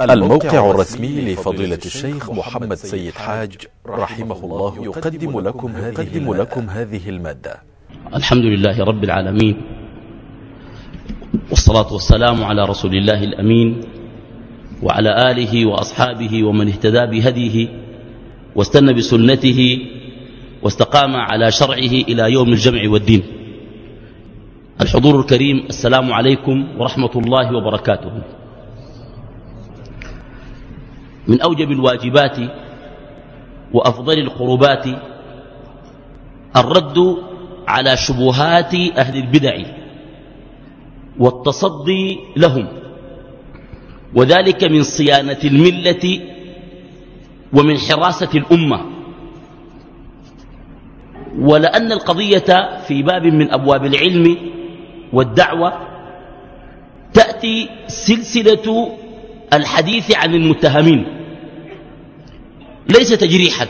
الموقع الرسمي لفضيلة الشيخ محمد سيد حاج رحمه الله يقدم لكم هذه, لكم هذه ا ل م ا د ة الحمد لله رب العالمين. والصلاة والسلام على رسول الله الأمين وعلى آله وأصحابه ومن اهتدى بهديه واستنى بسنته واستقام على شرعه إلى يوم الجمع والدين. الحضور الكريم السلام عليكم ورحمة الله وبركاته. من أوجب الواجبات وأفضل القربات الرد على شبهات أهل البدع والتصدي لهم وذلك من صيانة الملة ومن حراسة الأمة. ولأن القضية في باب من أبواب العلم والدعوة تأتي سلسلة الحديث عن المتهمين. ليس تجريحا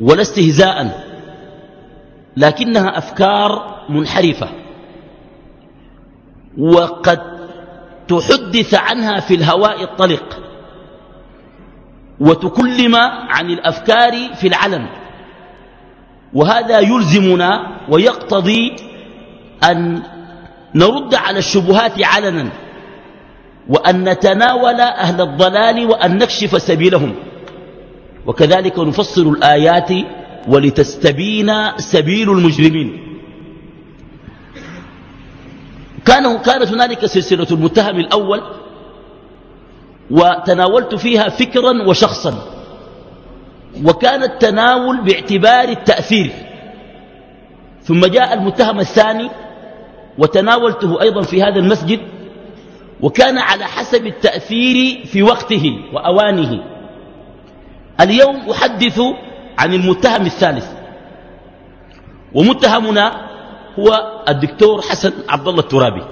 ولا استهزاء لكنها أفكار منحرفة. وقد تحدث عنها في الهواء الطلق وتكلم عن الأفكار في العلن وهذا يلزمنا ويقتضي أن نرد على الشبهات علنا. وأن نتناول أهل الضلال وأن نكشف سبيلهم. وكذلك نفصل الآيات ولتستبين سبيل المجرمين. كان كانت هنالك سلسلة المتهم الأول وتناولت فيها فكرا وشخصا. وكان التناول باعتبار التأثير. ثم جاء المتهم الثاني وتناولته أيضا في هذا المسجد وكان على حسب التأثير في وقته وأوانه. اليوم أحدث عن المتهم الثالث. ومتهمنا هو الدكتور حسن عبد الله الترابي.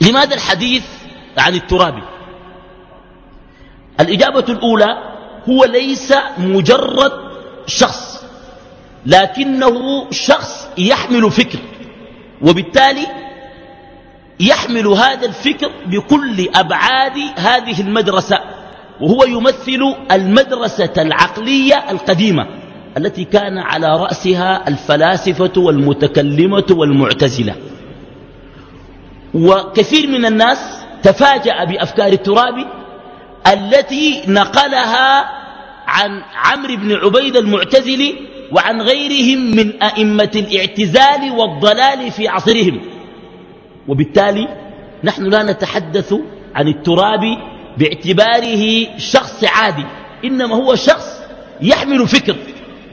لماذا الحديث عن الترابي؟ الإجابة الأولى هو ليس مجرد شخص لكنه شخص يحمل فكر وبالتالي يحمل هذا الفكر بكل أبعاد هذه المدرسة وهو يمثل المدرسة العقلية القديمة التي كان على رأسها الفلاسفة والمتكلمة والمعتزلة. وكثير من الناس تفاجأ بأفكار الترابي التي نقلها عن عمرو بن عبيد المعتزلي وعن غيرهم من أئمة الاعتزال والضلال في عصرهم. وبالتالي نحن لا نتحدث عن الترابي باعتباره شخص عادي إنما هو شخص يحمل فكر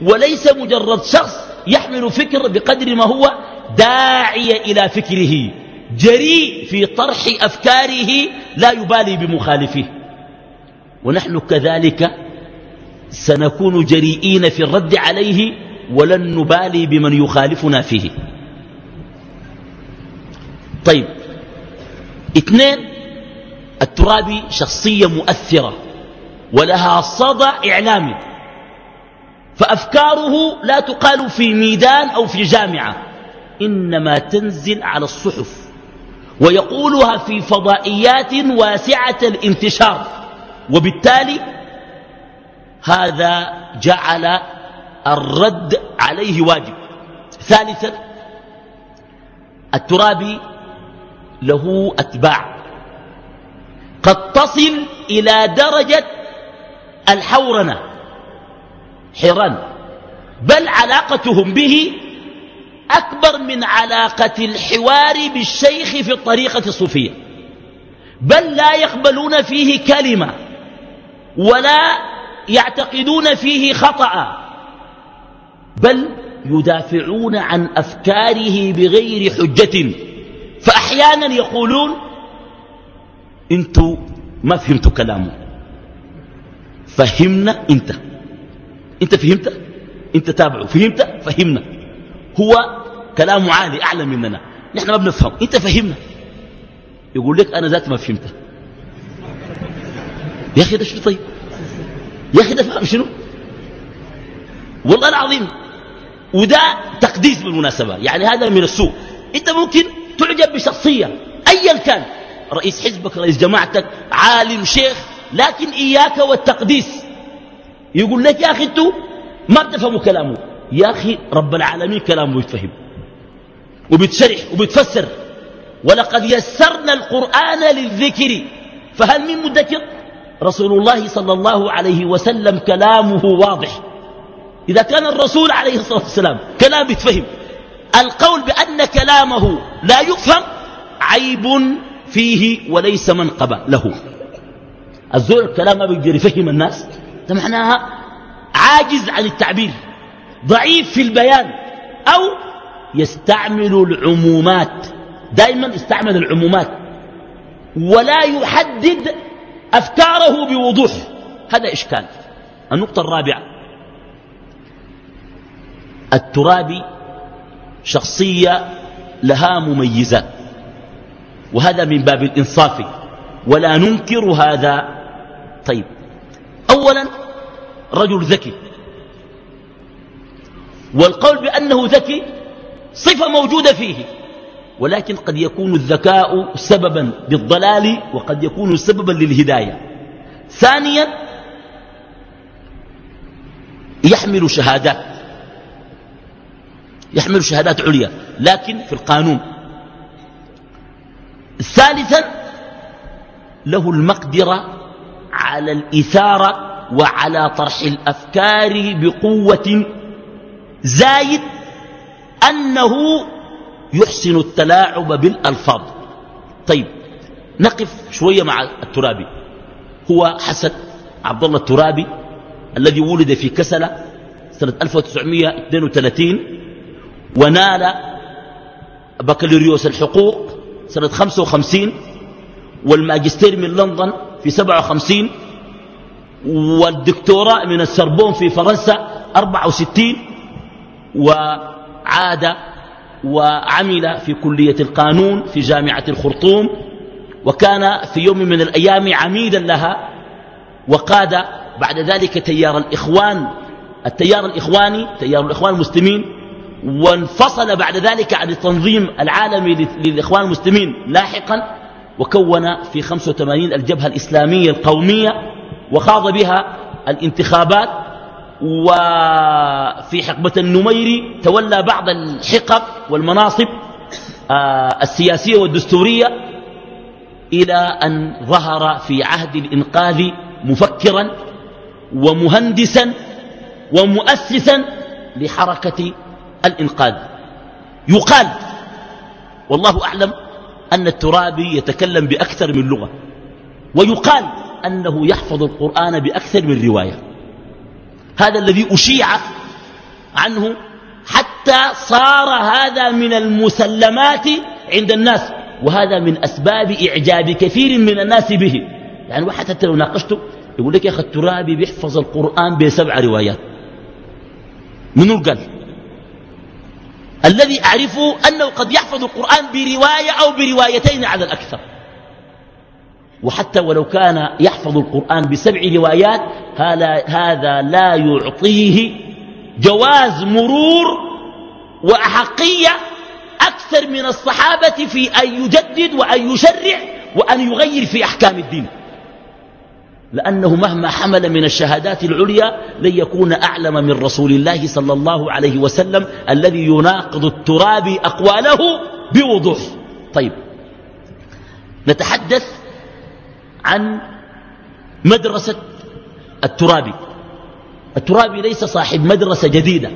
وليس مجرد شخص يحمل فكر بقدر ما هو داعي إلى فكره جريء في طرح أفكاره لا يبالي بمخالفه ونحن كذلك سنكون جريئين في الرد عليه ولن نبالي بمن يخالفنا فيه. طيب. اثنين الترابي شخصية مؤثرة ولها صدى إعلامي فأفكاره لا تقال في ميدان أو في جامعة إنما تنزل على الصحف ويقولها في فضائيات واسعة الانتشار وبالتالي هذا جعل الرد عليه واجب. ثالثا الترابي له أتباع. قد تصل إلى درجة الحورنة حيران. بل علاقتهم به أكبر من علاقة الحوار بالشيخ في الطريقة الصوفية. بل لا يقبلون فيه كلمة ولا يعتقدون فيه خطأ بل يدافعون عن أفكاره بغير حجة. فأحيانا يقولون أنتوا ما فهمتوا كلامه. فهمنا انت. انت فهمت؟ انت تابعه. فهمت؟ فهمنا. هو كلامه عالي أعلى مننا. نحن ما بنفهم. انت فهمنا. يقول لك أنا ذات ما فهمت. يا أخي ده شنو طيب؟ يا أخي ده فهم شنو؟ والله العظيم وده تقديس بالمناسبة. يعني هذا من السوء. انت ممكن تعجب بشخصية ايا كان. رئيس حزبك رئيس جماعتك عالم شيخ لكن إياك والتقديس. يقول لك يا أخي أنتوا ما بتفهموا كلامه. يا أخي رب العالمين كلامه يتفهم وبتشرح وبتفسر ولقد يسرنا القرآن للذكر. فهل من مدكر؟ رسول الله صلى الله عليه وسلم كلامه واضح. إذا كان الرسول عليه الصلاة والسلام كلام يتفهم القول بأن كلامه لا يفهم عيب فيه وليس منقبة له. الزول الكلام ما بيقدر يفهم الناس. ده معناها عاجز عن التعبير ضعيف في البيان أو يستعمل العمومات دائما يستعمل العمومات ولا يحدد أفكاره بوضوح. هذا إشكال. النقطة الرابعة. الترابي شخصية لها مميزات. وهذا من باب الإنصاف. ولا ننكر هذا. طيب. أولا رجل ذكي. والقول بأنه ذكي صفة موجودة فيه. ولكن قد يكون الذكاء سببا بالضلال وقد يكون سببا للهداية. ثانيا يحمل شهادات. يحمل شهادات عليا لكن في القانون. ثالثا له المقدرة على الإثارة وعلى طرح الأفكار بقوة زايد أنه يحسن التلاعب بالألفاظ. طيب نقف شوية مع الترابي. هو حسن عبد الله الترابي الذي ولد في كسلة سنة 1932 ونال بكالوريوس الحقوق سنة 55 والماجستير من لندن في 57 والدكتوراه من السربون في فرنسا 64 وعاد وعمل في كلية القانون في جامعة الخرطوم وكان في يوم من الأيام عميدا لها وقاد بعد ذلك تيار الإخوان التيار الإخواني تيار الإخوان المسلمين وانفصل بعد ذلك عن التنظيم العالمي للإخوان المسلمين لاحقا وكون في 85 الجبهة الإسلامية القومية وخاض بها الانتخابات وفي حقبة النميري تولى بعض الحقب والمناصب آه، السياسية والدستورية إلى أن ظهر في عهد الإنقاذ مفكرا ومهندسا ومؤسسا لحركة الإنقاذ. يقال والله أعلم أن الترابي يتكلم بأكثر من لغة ويقال أنه يحفظ القرآن بأكثر من رواية. هذا الذي أشيع عنه حتى صار هذا من المسلمات عند الناس وهذا من أسباب إعجاب كثير من الناس به. يعني واحد حتى لو ناقشته يقول لك يا أخي الترابي بيحفظ القرآن بسبع روايات. منو قال؟ الذي أعرفه أنه قد يحفظ القرآن برواية أو بروايتين على الأكثر. وحتى ولو كان يحفظ القرآن بسبع روايات هذا لا يعطيه جواز مرور وأحقية أكثر من الصحابة في أن يجدد وأن يشرع وأن يغير في أحكام الدين. لأنه مهما حمل من الشهادات العليا لن يكون أعلم من رسول الله صلى الله عليه وسلم الذي يناقض التراب أقواله بوضوح. طيب. نتحدث عن مدرسة الترابي الترابي ليس صاحب مدرسة جديدة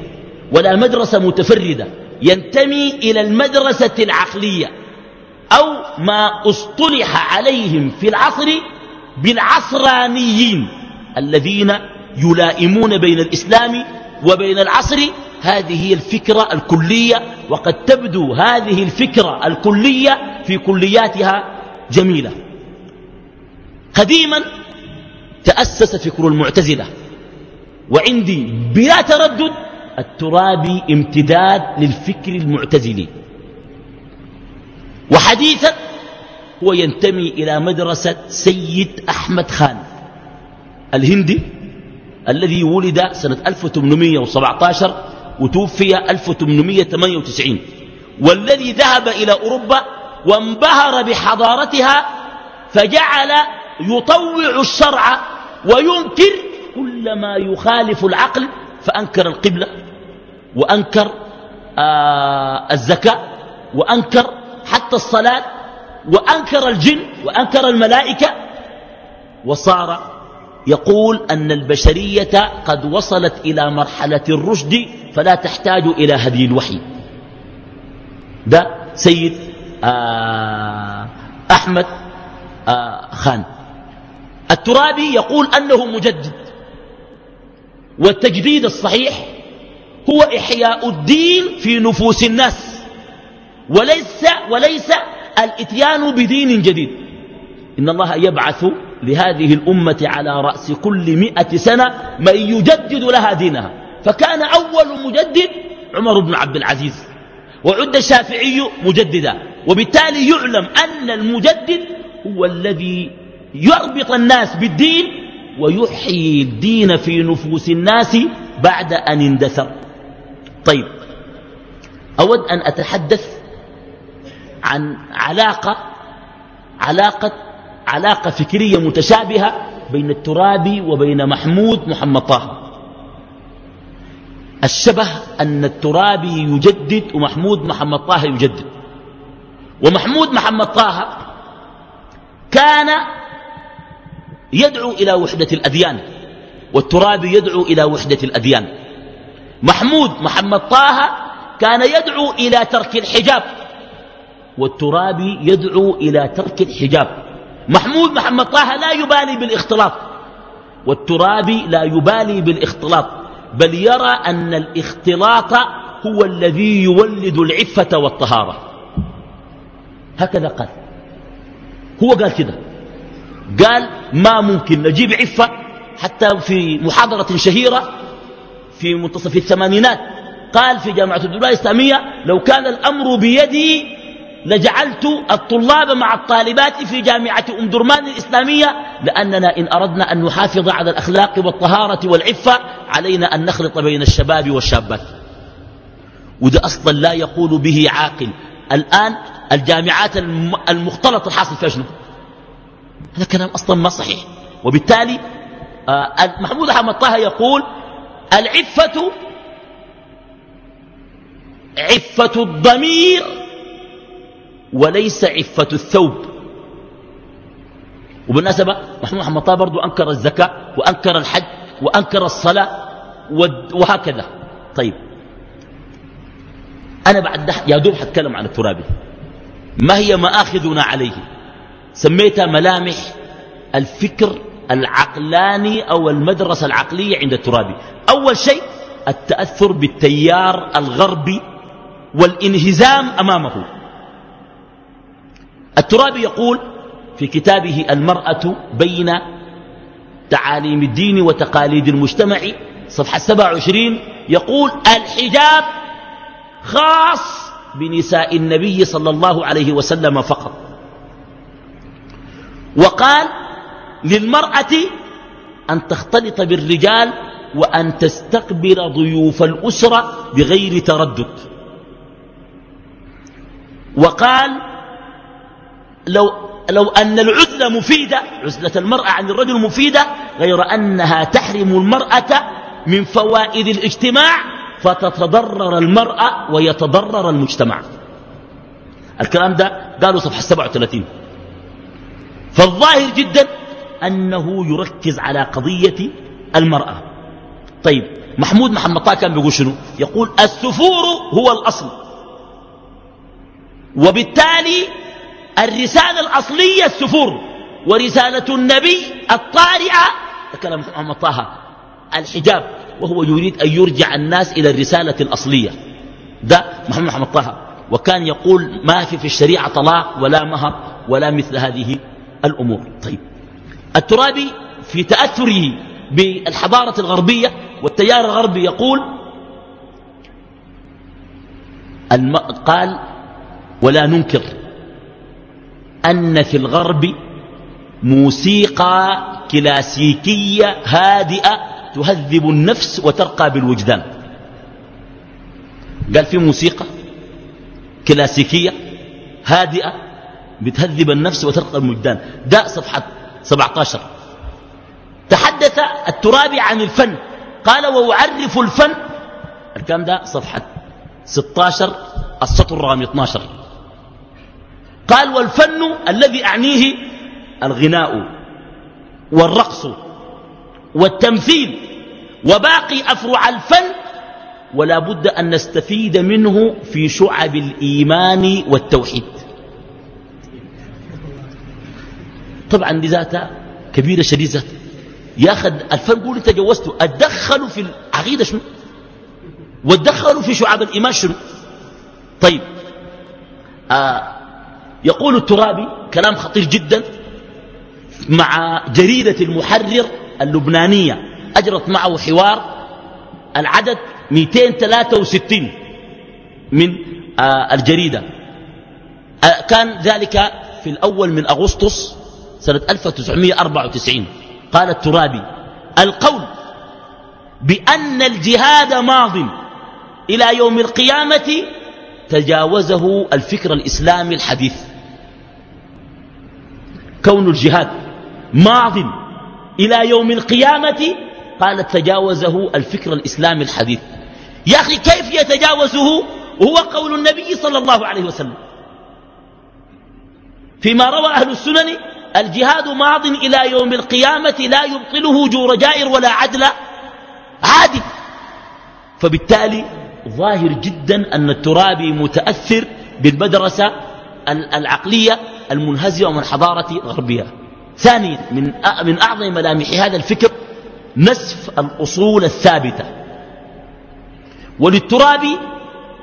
ولا مدرسة متفردة ينتمي إلى المدرسة العقلية أو ما اصطلح عليهم في العصر بالعصرانيين الذين يلائمون بين الإسلام وبين العصر. هذه هي الفكرة الكلية وقد تبدو هذه الفكرة الكلية في كلياتها جميلة. قديما تأسس فكر المعتزلة وعندي بلا تردد الترابي امتداد للفكر المعتزلي. وحديثا هو ينتمي إلى مدرسة سيد أحمد خان. الهندي الذي ولد سنة 1817 وتوفي 1898 والذي ذهب إلى أوروبا وانبهر بحضارتها فجعل يطوع الشرع وينكر كل ما يخالف العقل فأنكر القبلة وأنكر آه الزكاة وأنكر حتى الصلاة وأنكر الجن وأنكر الملائكة وصار يقول أن البشرية قد وصلت إلى مرحلة الرشد فلا تحتاج إلى هدي الوحي. ده سيد آه أحمد آه خان. الترابي يقول أنه مجدد والتجديد الصحيح هو إحياء الدين في نفوس الناس وليس, وليس الاتيان بدين جديد. إن الله يبعث لهذه الأمة على رأس كل مئة سنة من يجدد لها دينها. فكان أول مجدد عمر بن عبد العزيز. وعد الشافعي مجددا. وبالتالي يعلم أن المجدد هو الذي يربط الناس بالدين ويحيي الدين في نفوس الناس بعد أن اندثر. طيب أود أن أتحدث عن علاقة علاقة علاقة فكرية متشابهة بين الترابي وبين محمود محمد طه. الشبه أن الترابي يجدد ومحمود محمد طه يجدد. ومحمود محمد طه كان يدعو إلى وحدة الأديان والترابي يدعو إلى وحدة الأديان. محمود محمد طه كان يدعو إلى ترك الحجاب. والترابي يدعو إلى ترك الحجاب. محمود محمد طه لا يبالي بالاختلاط. والترابي لا يبالي بالاختلاط. بل يرى أن الاختلاط هو الذي يولد العفة والطهارة. هكذا قال. هو قال كده قال ما ممكن نجيب عفة حتى في محاضرة شهيرة في منتصف الثمانينات. قال في جامعة الدولة الإسلامية لو كان الأمر بيدي لجعلت الطلاب مع الطالبات في جامعة أم درمان الإسلامية لأننا إن أردنا أن نحافظ على الأخلاق والطهارة والعفة علينا أن نخلط بين الشباب والشابات. وده أصلا لا يقول به عاقل. الآن الجامعات المختلطة الحاصل فيها شنو؟ هذا كلام أصلا ما صحيح. وبالتالي آه، محمود أحمد طه يقول العفة عفة الضمير وليس عفة الثوب. وبالنسبة محمود طه برضو أنكر الزكاة وأنكر الحج وأنكر الصلاة وهكذا. طيب. أنا بعد يا دوب حتكلم عن الترابي ما هي مآخذنا عليه؟ سميتها ملامح الفكر العقلاني أو المدرسة العقلية عند الترابي أول شيء التأثر بالتيار الغربي والانهزام أمامه. الترابي يقول في كتابه المرأة بين تعاليم الدين وتقاليد المجتمع صفحة 27 يقول الحجاب خاص بنساء النبي صلى الله عليه وسلم فقط. وقال للمرأة أن تختلط بالرجال وأن تستقبل ضيوف الأسرة بغير تردد. وقال لو, لو أن العزلة مفيدة عزلة المرأة عن الرجل مفيدة غير أنها تحرم المرأة من فوائد الاجتماع فتتضرر المرأة ويتضرر المجتمع. الكلام ده قالوا صفحة 37 فالظاهر جدا أنه يركز على قضية المرأة. طيب محمود محمد طه كان بيقول شنو؟ يقول السفور هو الأصل. وبالتالي الرسالة الأصلية السفور ورسالة النبي الطارئة كلام محمد طه الحجاب وهو يريد أن يرجع الناس إلى الرسالة الأصلية. ده محمد محمد طه. وكان يقول ما في في الشريعة طلاق ولا مهر ولا مثل هذه الأمور. طيب. الترابي في تأثره بالحضارة الغربية والتيار الغربي يقول قال ولا ننكر أن في الغرب موسيقى كلاسيكية هادئة تهذب النفس وترقى بالوجدان. قال في موسيقى كلاسيكية هادئة بتهذب النفس وترقى المجدان ده صفحة 17 تحدث الترابي عن الفن. قال وأعرف الفن. الكلام ده صفحة 16 السطر الرقم 12 قال والفن الذي أعنيه الغناء والرقص والتمثيل وباقي أفرع الفن ولا بد أن نستفيد منه في شعب الإيمان والتوحيد. طبعا دي ذاتها كبيرة شديدة ياخذ الفن قول تجوزته أتدخلوا في العقيدة شنو؟ وأتدخلوا في شعب الإيمان شنو؟ طيب آه يقول الترابي كلام خطير جدا مع جريدة المحرر اللبنانية. أجرت معه حوار العدد 263 من آه الجريدة. آه كان ذلك في الأول من أغسطس سنة 1994 قال الترابي القول بأن الجهاد ماض إلى يوم القيامة تجاوزه الفكر الإسلامي الحديث. كون الجهاد ماض إلى يوم القيامة؟ قال تجاوزه الفكر الإسلامي الحديث. يا أخي كيف يتجاوزه؟ وهو قول النبي صلى الله عليه وسلم. فيما روى أهل السنن الجهاد ماض إلى يوم القيامة لا يبطله جور جائر ولا عدل عادل. فبالتالي ظاهر جدا أن الترابي متأثر بالمدرسة العقلية المنهزمة من حضارة غربها ثانيا من من أعظم ملامح هذا الفكر نسف الأصول الثابتة. وللترابي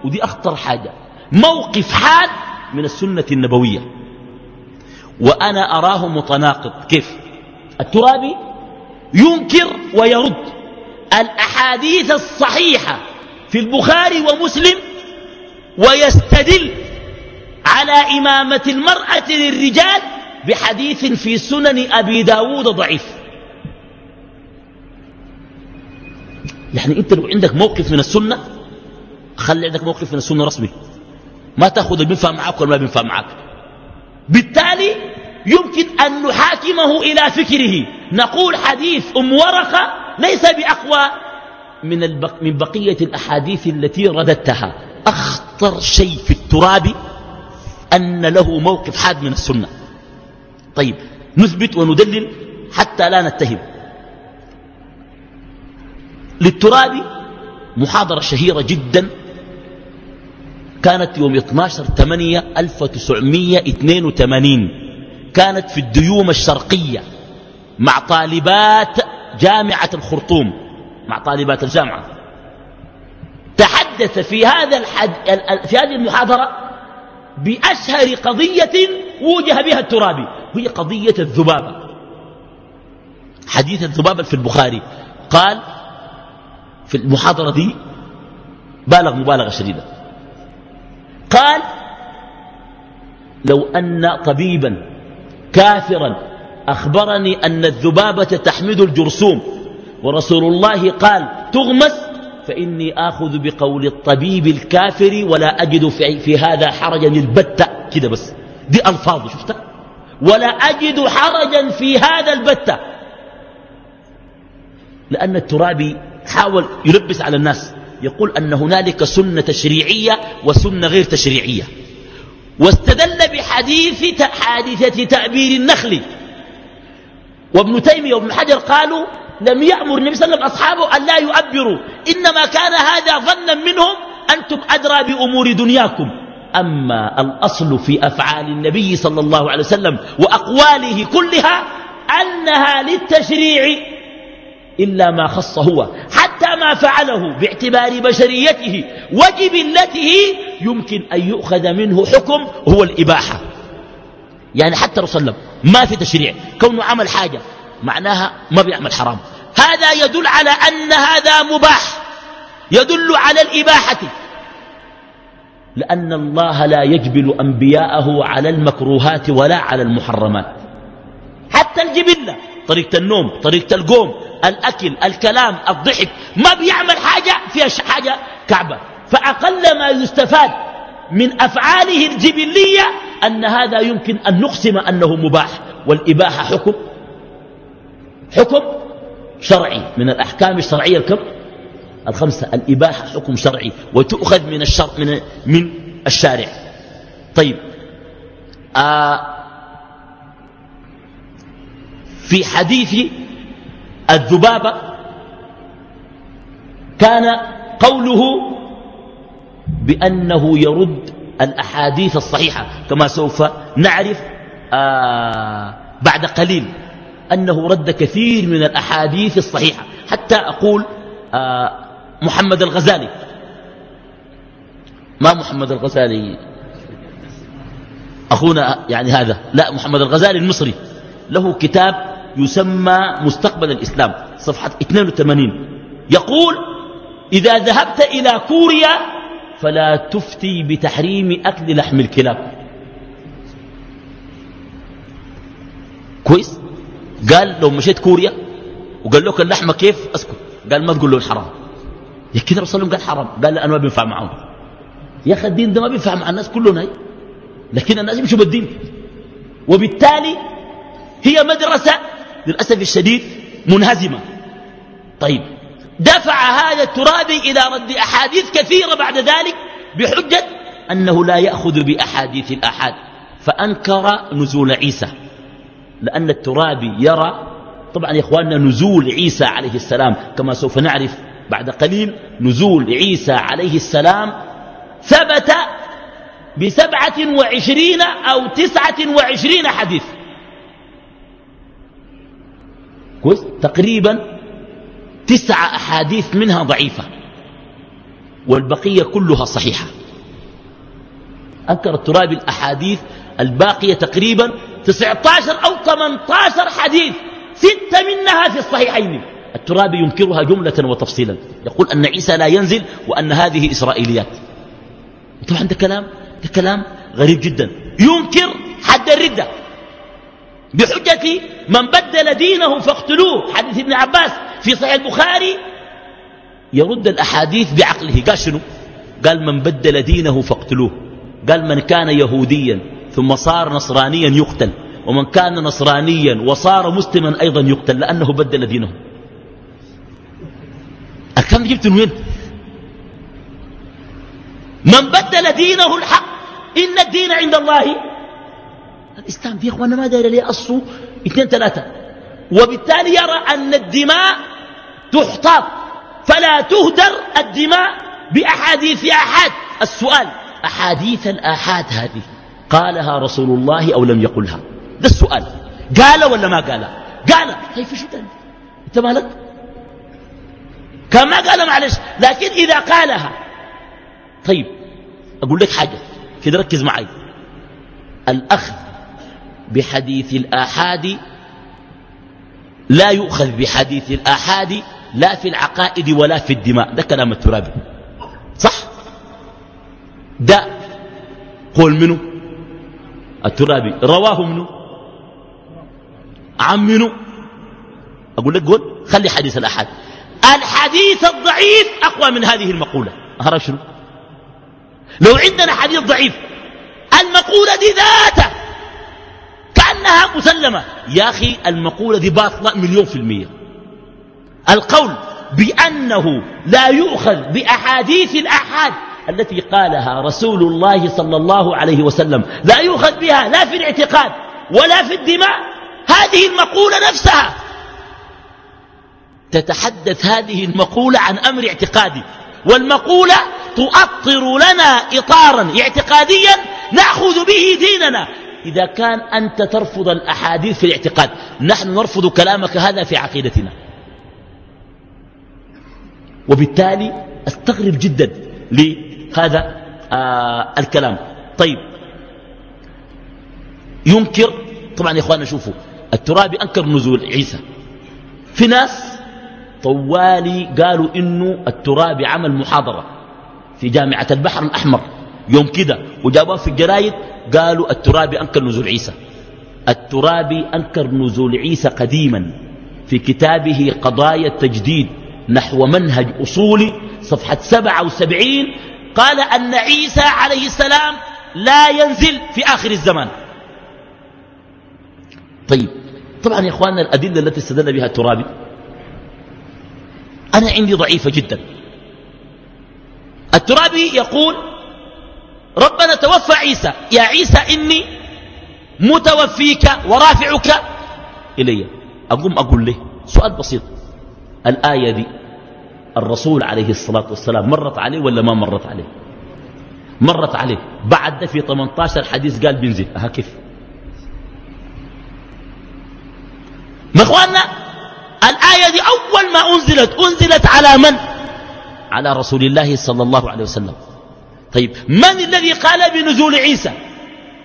ودي أخطر حاجة موقف حاد من السنة النبوية. وأنا أراه متناقض. كيف؟ الترابي ينكر ويرد. الأحاديث الصحيحة في البخاري ومسلم ويستدل على إمامة المرأة للرجال بحديث في سنن أبي داود ضعيف. يعني أنت لو عندك موقف من السنة خلي عندك موقف من السنة رسمي. ما تأخذ بينفع معك ولا ما بينفع معك. بالتالي يمكن أن نحاكمه إلى فكره. نقول حديث أم ورقة ليس بأقوى من, البق من بقية الأحاديث التي رددتها. أخطر شيء في التراب أن له موقف حاد من السنة. طيب نثبت وندلل حتى لا نتهم. للترابي محاضرة شهيرة جدا. كانت يوم 12 8 1982 كانت في الديوم الشرقية مع طالبات جامعة الخرطوم. مع طالبات الجامعة. تحدث في هذا الحد... في هذه المحاضرة بأشهر قضية وجه بها الترابي وهي قضية الذبابة حديث الذبابة في البخاري. قال في المحاضرة دي بالغ مبالغة شديدة. قال لو أن طبيبا كافرا أخبرني أن الذبابة تحمد الجرثوم ورسول الله قال تغمس فإني آخذ بقول الطبيب الكافر ولا أجد في, في هذا حرجا البتة كده بس. دي ألفاظ شفتها؟ ولا أجد حرجا في هذا البتة. لأن الترابي حاول يلبس على الناس. يقول أن هنالك سنة تشريعية وسنة غير تشريعية. واستدل بحديث حادثة تأبير النخل. وابن تيمية وابن حجر قالوا لم يأمر النبي صلى الله عليه وسلم أصحابه أن لا يؤبروا إنما كان هذا ظنا منهم أنتم أدرى بأمور دنياكم. أما الأصل في أفعال النبي صلى الله عليه وسلم وأقواله كلها أنها للتشريع إلا ما خص هو. حتى ما فعله باعتبار بشريته وجبلته يمكن أن يؤخذ منه حكم هو الإباحة. يعني حتى صلى الله ما في تشريع. كونه عمل حاجة. معناها ما بيعمل حرام. هذا يدل على أن هذا مباح. يدل على الإباحة. لأن الله لا يجبل أنبياءه على المكروهات ولا على المحرمات. حتى الجبلة طريقة النوم طريقة القوم الأكل الكلام الضحك ما بيعمل حاجة فيها حاجة كعبة. فأقل ما يستفاد من أفعاله الجبلية أن هذا يمكن أن نقسم أنه مباح. والإباحة حكم. حكم شرعي من الأحكام الشرعية الكم؟ الخمسة الإباحة حكم شرعي وتؤخذ من الشرع من, من الشارع. طيب آه في حديث الذبابة كان قوله بأنه يرد الأحاديث الصحيحة كما سوف نعرف آه بعد قليل. أنه رد كثير من الأحاديث الصحيحة. حتى أقول آه محمد الغزالي. ما محمد الغزالي؟ أخونا يعني هذا. لا محمد الغزالي المصري. له كتاب يسمى مستقبل الإسلام صفحة 82 يقول إذا ذهبت إلى كوريا فلا تفتي بتحريم أكل لحم الكلاب. كويس؟ قال لو مشيت كوريا وقال لك اللحمة كيف؟ أسكت. قال ما تقول له الحرام. يا كده رسول قال حرام. قال أنا ما بينفع معهم. يا أخي الدين ده ما بينفع مع الناس كلهم لكن الناس يمشوا بالدين وبالتالي هي مدرسة للأسف الشديد منهزمة. طيب دفع هذا الترابي إلى رد أحاديث كثيرة بعد ذلك بحجة أنه لا يأخذ بأحاديث الآحاد فأنكر نزول عيسى. لأن الترابي يرى طبعا يا إخواننا نزول عيسى عليه السلام كما سوف نعرف بعد قليل نزول عيسى عليه السلام ثبت بسبعة وعشرين أو تسعة وعشرين حديث. تقريبا تسع أحاديث منها ضعيفة والبقية كلها صحيحة. أنكر الترابي الأحاديث الباقية تقريبا 19 أو 18 حديث ستة منها في الصحيحين. الترابي ينكرها جملة وتفصيلا. يقول أن عيسى لا ينزل وأن هذه إسرائيليات. طبعا ده كلام؟ ده كلام غريب جدا. ينكر حد الردة. بحجة من بدل دينه فاقتلوه. حديث ابن عباس في صحيح البخاري. يرد الأحاديث بعقله. قال شنو؟ قال من بدل دينه فاقتلوه. قال من كان يهوديا. ثم صار نصرانيا يقتل ومن كان نصرانيا وصار مسلما أيضا يقتل لأنه بدل دينه. الكلام جبت من؟ وين من بدل دينه الحق إن الدين عند الله. الإسلام دي أخوانا ما داير لي أصله اثنين ثلاثة. وبالتالي يرى أن الدماء تحتاط فلا تهدر الدماء بأحاديث أحد. السؤال أحاديث الآحاد هذه؟ قالها رسول الله أو لم يقلها؟ ده السؤال. قال ولا ما قال؟ قال. كيف شو أنت مالك؟ كان ما قال معلش لكن إذا قالها. طيب أقول لك حاجة. كده ركز معي. الأخذ بحديث الآحاد لا يؤخذ بحديث الآحاد لا في العقائد ولا في الدماء. ده كلام الترابي. صح؟ ده قول منه. الترابي. رواه منه. عن منه. أقول لك قول خلي حديث الأحاد. الحديث الضعيف أقوى من هذه المقولة. أهرب شنو؟ لو عندنا حديث ضعيف المقولة دي ذاته كأنها مسلمة. يا أخي المقولة دي باطلة مليون في المية. القول بأنه لا يؤخذ بأحاديث الأحاد التي قالها رسول الله صلى الله عليه وسلم لا يؤخذ بها لا في الاعتقاد ولا في الدماء هذه المقولة نفسها. تتحدث هذه المقولة عن أمر اعتقادي والمقولة تؤطر لنا إطارا اعتقاديا نأخذ به ديننا. إذا كان أنت ترفض الأحاديث في الاعتقاد نحن نرفض كلامك هذا في عقيدتنا. وبالتالي أستغرب جدا لهذا آه الكلام. طيب. ينكر طبعا يا اخوانا شوفوا الترابي انكر نزول عيسى. في ناس طوالي قالوا إنه الترابي عمل محاضرة في جامعة البحر الأحمر يوم كده وجابوها في الجرايد قالوا الترابي أنكر نزول عيسى. الترابي أنكر نزول عيسى قديما في كتابه قضايا التجديد نحو منهج أصولي صفحة 77 قال أن عيسى عليه السلام لا ينزل في آخر الزمان. طيب طبعا يا إخواننا الأدلة التي استدل بها الترابي أنا عندي ضعيفة جدا. الترابي يقول ربنا توفى عيسى يا عيسى إني متوفيك ورافعك إلي. أقوم أقول له سؤال بسيط. الآية دي الرسول عليه الصلاة والسلام مرت عليه ولا ما مرت عليه؟ مرت عليه. بعد ده في 18 حديث قال بنزل. ها كيف؟ ما أخواننا الآية دي أول ما أنزلت. أنزلت على من؟ على رسول الله صلى الله عليه وسلم. طيب من الذي قال بنزول عيسى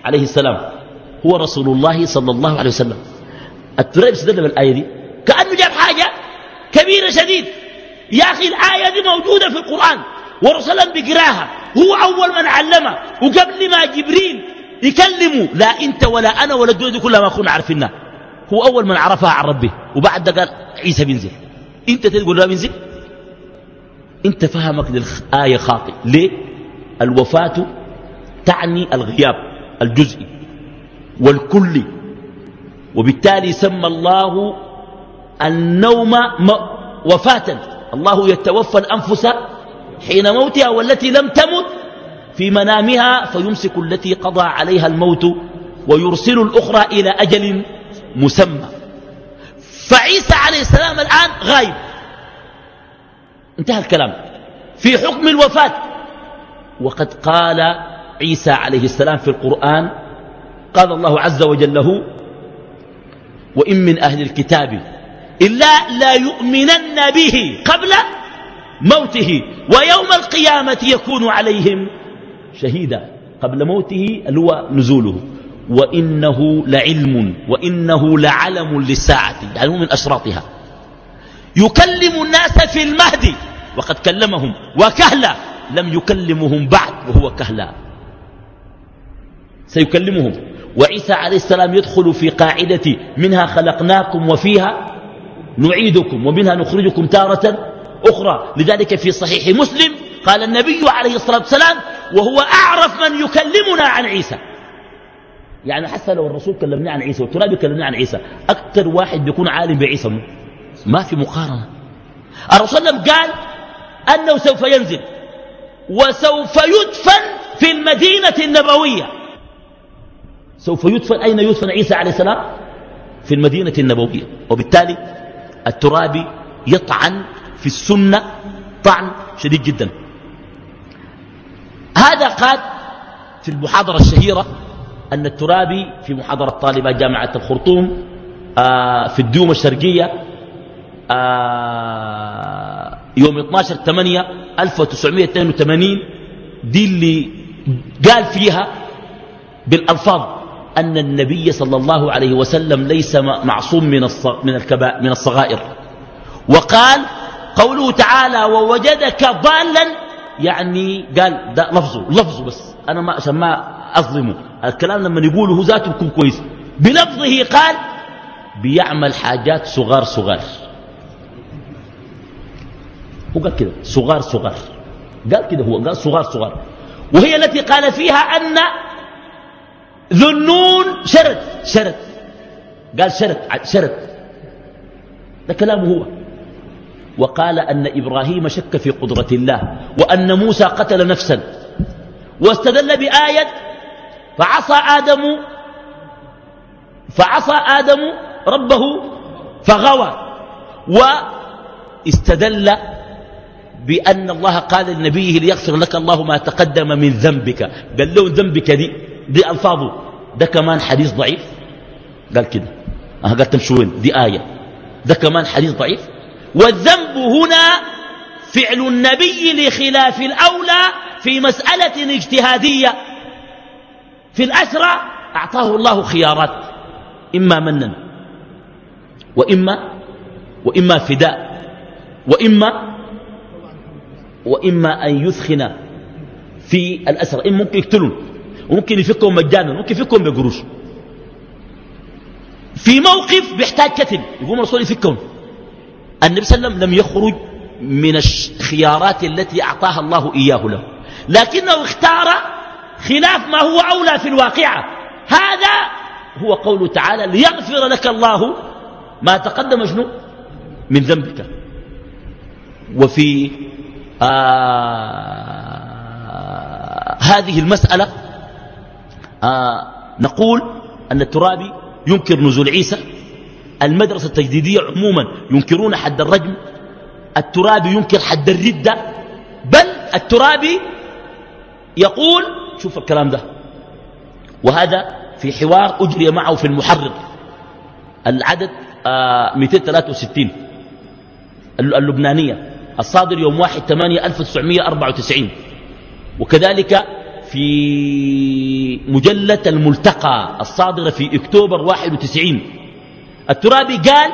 عليه السلام؟ هو رسول الله صلى الله عليه وسلم. التراب استدل بالآية دي. كأنه جاب حاجة كبيرة شديد. يا أخي الآية دي موجودة في القرآن ورسلا بقراها. هو أول من علمها. وقبل ما جبريل يكلمه لا أنت ولا أنا ولا الدنيا دي كلها ما كنا عارفينها. هو أول من عرفها عن ربه. وبعد قال عيسى بينزل أنت تقول لا بينزل أنت فهمك للآية خاطئ ليه؟ الوفاة تعني الغياب الجزئي والكلي وبالتالي سمى الله النوم وفاة. الله يتوفى الأنفس حين موتها والتي لم تمت في منامها فيمسك التي قضى عليها الموت ويرسل الأخرى إلى أجل مسمى. فعيسى عليه السلام الآن غايب. انتهى الكلام. في حكم الوفاة. وقد قال عيسى عليه السلام في القرآن قال الله عز وجل له وإن من أهل الكتاب إلا لا يؤمنن به قبل موته ويوم القيامة يكون عليهم شهيدا. قبل موته اللي هو نزوله. وإنه لعلم وإنه لعلم للساعة. يعني من أشراطها. يكلم الناس في المهد وقد كلمهم. وكهلا لم يكلمهم بعد وهو كهلا. سيكلمهم. وعيسى عليه السلام يدخل في قاعدة منها خلقناكم وفيها نعيدكم ومنها نخرجكم تارة أخرى. لذلك في صحيح مسلم قال النبي عليه الصلاة والسلام وهو أعرف من يكلمنا عن عيسى. يعني حتى لو الرسول كلمنا عن عيسى والتراب يكلمنا عن عيسى أكثر واحد بيكون عالم بعيسى ما في مقارنة. الرسول صلى الله عليه وسلم قال أنه سوف ينزل وسوف يدفن في المدينة النبوية. سوف يدفن أين يدفن عيسى عليه السلام؟ في المدينة النبوية. وبالتالي الترابي يطعن في السنة طعن شديد جدا. هذا قال في المحاضرة الشهيرة أن الترابي في محاضرة طالبة جامعة الخرطوم آه، في الديوم الشرقية آه، يوم 12 8 1982 دي اللي قال فيها بالألفاظ. أن النبي صلى الله عليه وسلم ليس معصوم من من الصغائر. وقال قوله تعالى ووجدك ضالا. يعني قال ده لفظه لفظه بس. أنا ما عشان ما أظلمه. الكلام لما يقوله ذاته بيكون كويس. بلفظه قال بيعمل حاجات صغار صغار. هو قال كده صغار صغار. قال كده هو قال صغار صغار. وهي التي قال فيها أن ذنون شرد شرد قال شرد شرد ده كلامه هو. وقال أن إبراهيم شك في قدرة الله وأن موسى قتل نفسا. واستدل بآية فعصى آدم فعصى آدم ربه فغوى. واستدل بأن الله قال لنبيه ليغفر لك الله ما تقدم من ذنبك. قال له ذنبك دي. دي ألفاظه. ده كمان حديث ضعيف. قال كده. أه قال تمشوين دي آية. ده كمان حديث ضعيف. والذنب هنا فعل النبي لخلاف الأولى في مسألة اجتهادية. في الأسرى أعطاه الله خيارات. إما منا وإما وإما فداء وإما وإما أن يثخن في الأسرى. إن ممكن يقتلون. وممكن يفكهم مجانا ممكن يفكهم بقروش. في موقف بيحتاج كتل يقوم الرسول يفكهم. النبي صلى الله عليه وسلم لم يخرج من الخيارات التي أعطاها الله إياه له. لكنه اختار خلاف ما هو أولى في الواقعة. هذا هو قوله تعالى ليغفر لك الله ما تقدم شنو؟ من ذنبك. وفي آه هذه المسألة آه نقول أن الترابي ينكر نزول عيسى. المدرسة التجديدية عموما ينكرون حد الرجم الترابي ينكر حد الردة. بل الترابي يقول شوف الكلام ده. وهذا في حوار أجري معه في المحرر. العدد آه 263 اللبنانية. الصادر يوم 1 8 1994 وكذلك في مجلة الملتقى الصادرة في أكتوبر 91 الترابي قال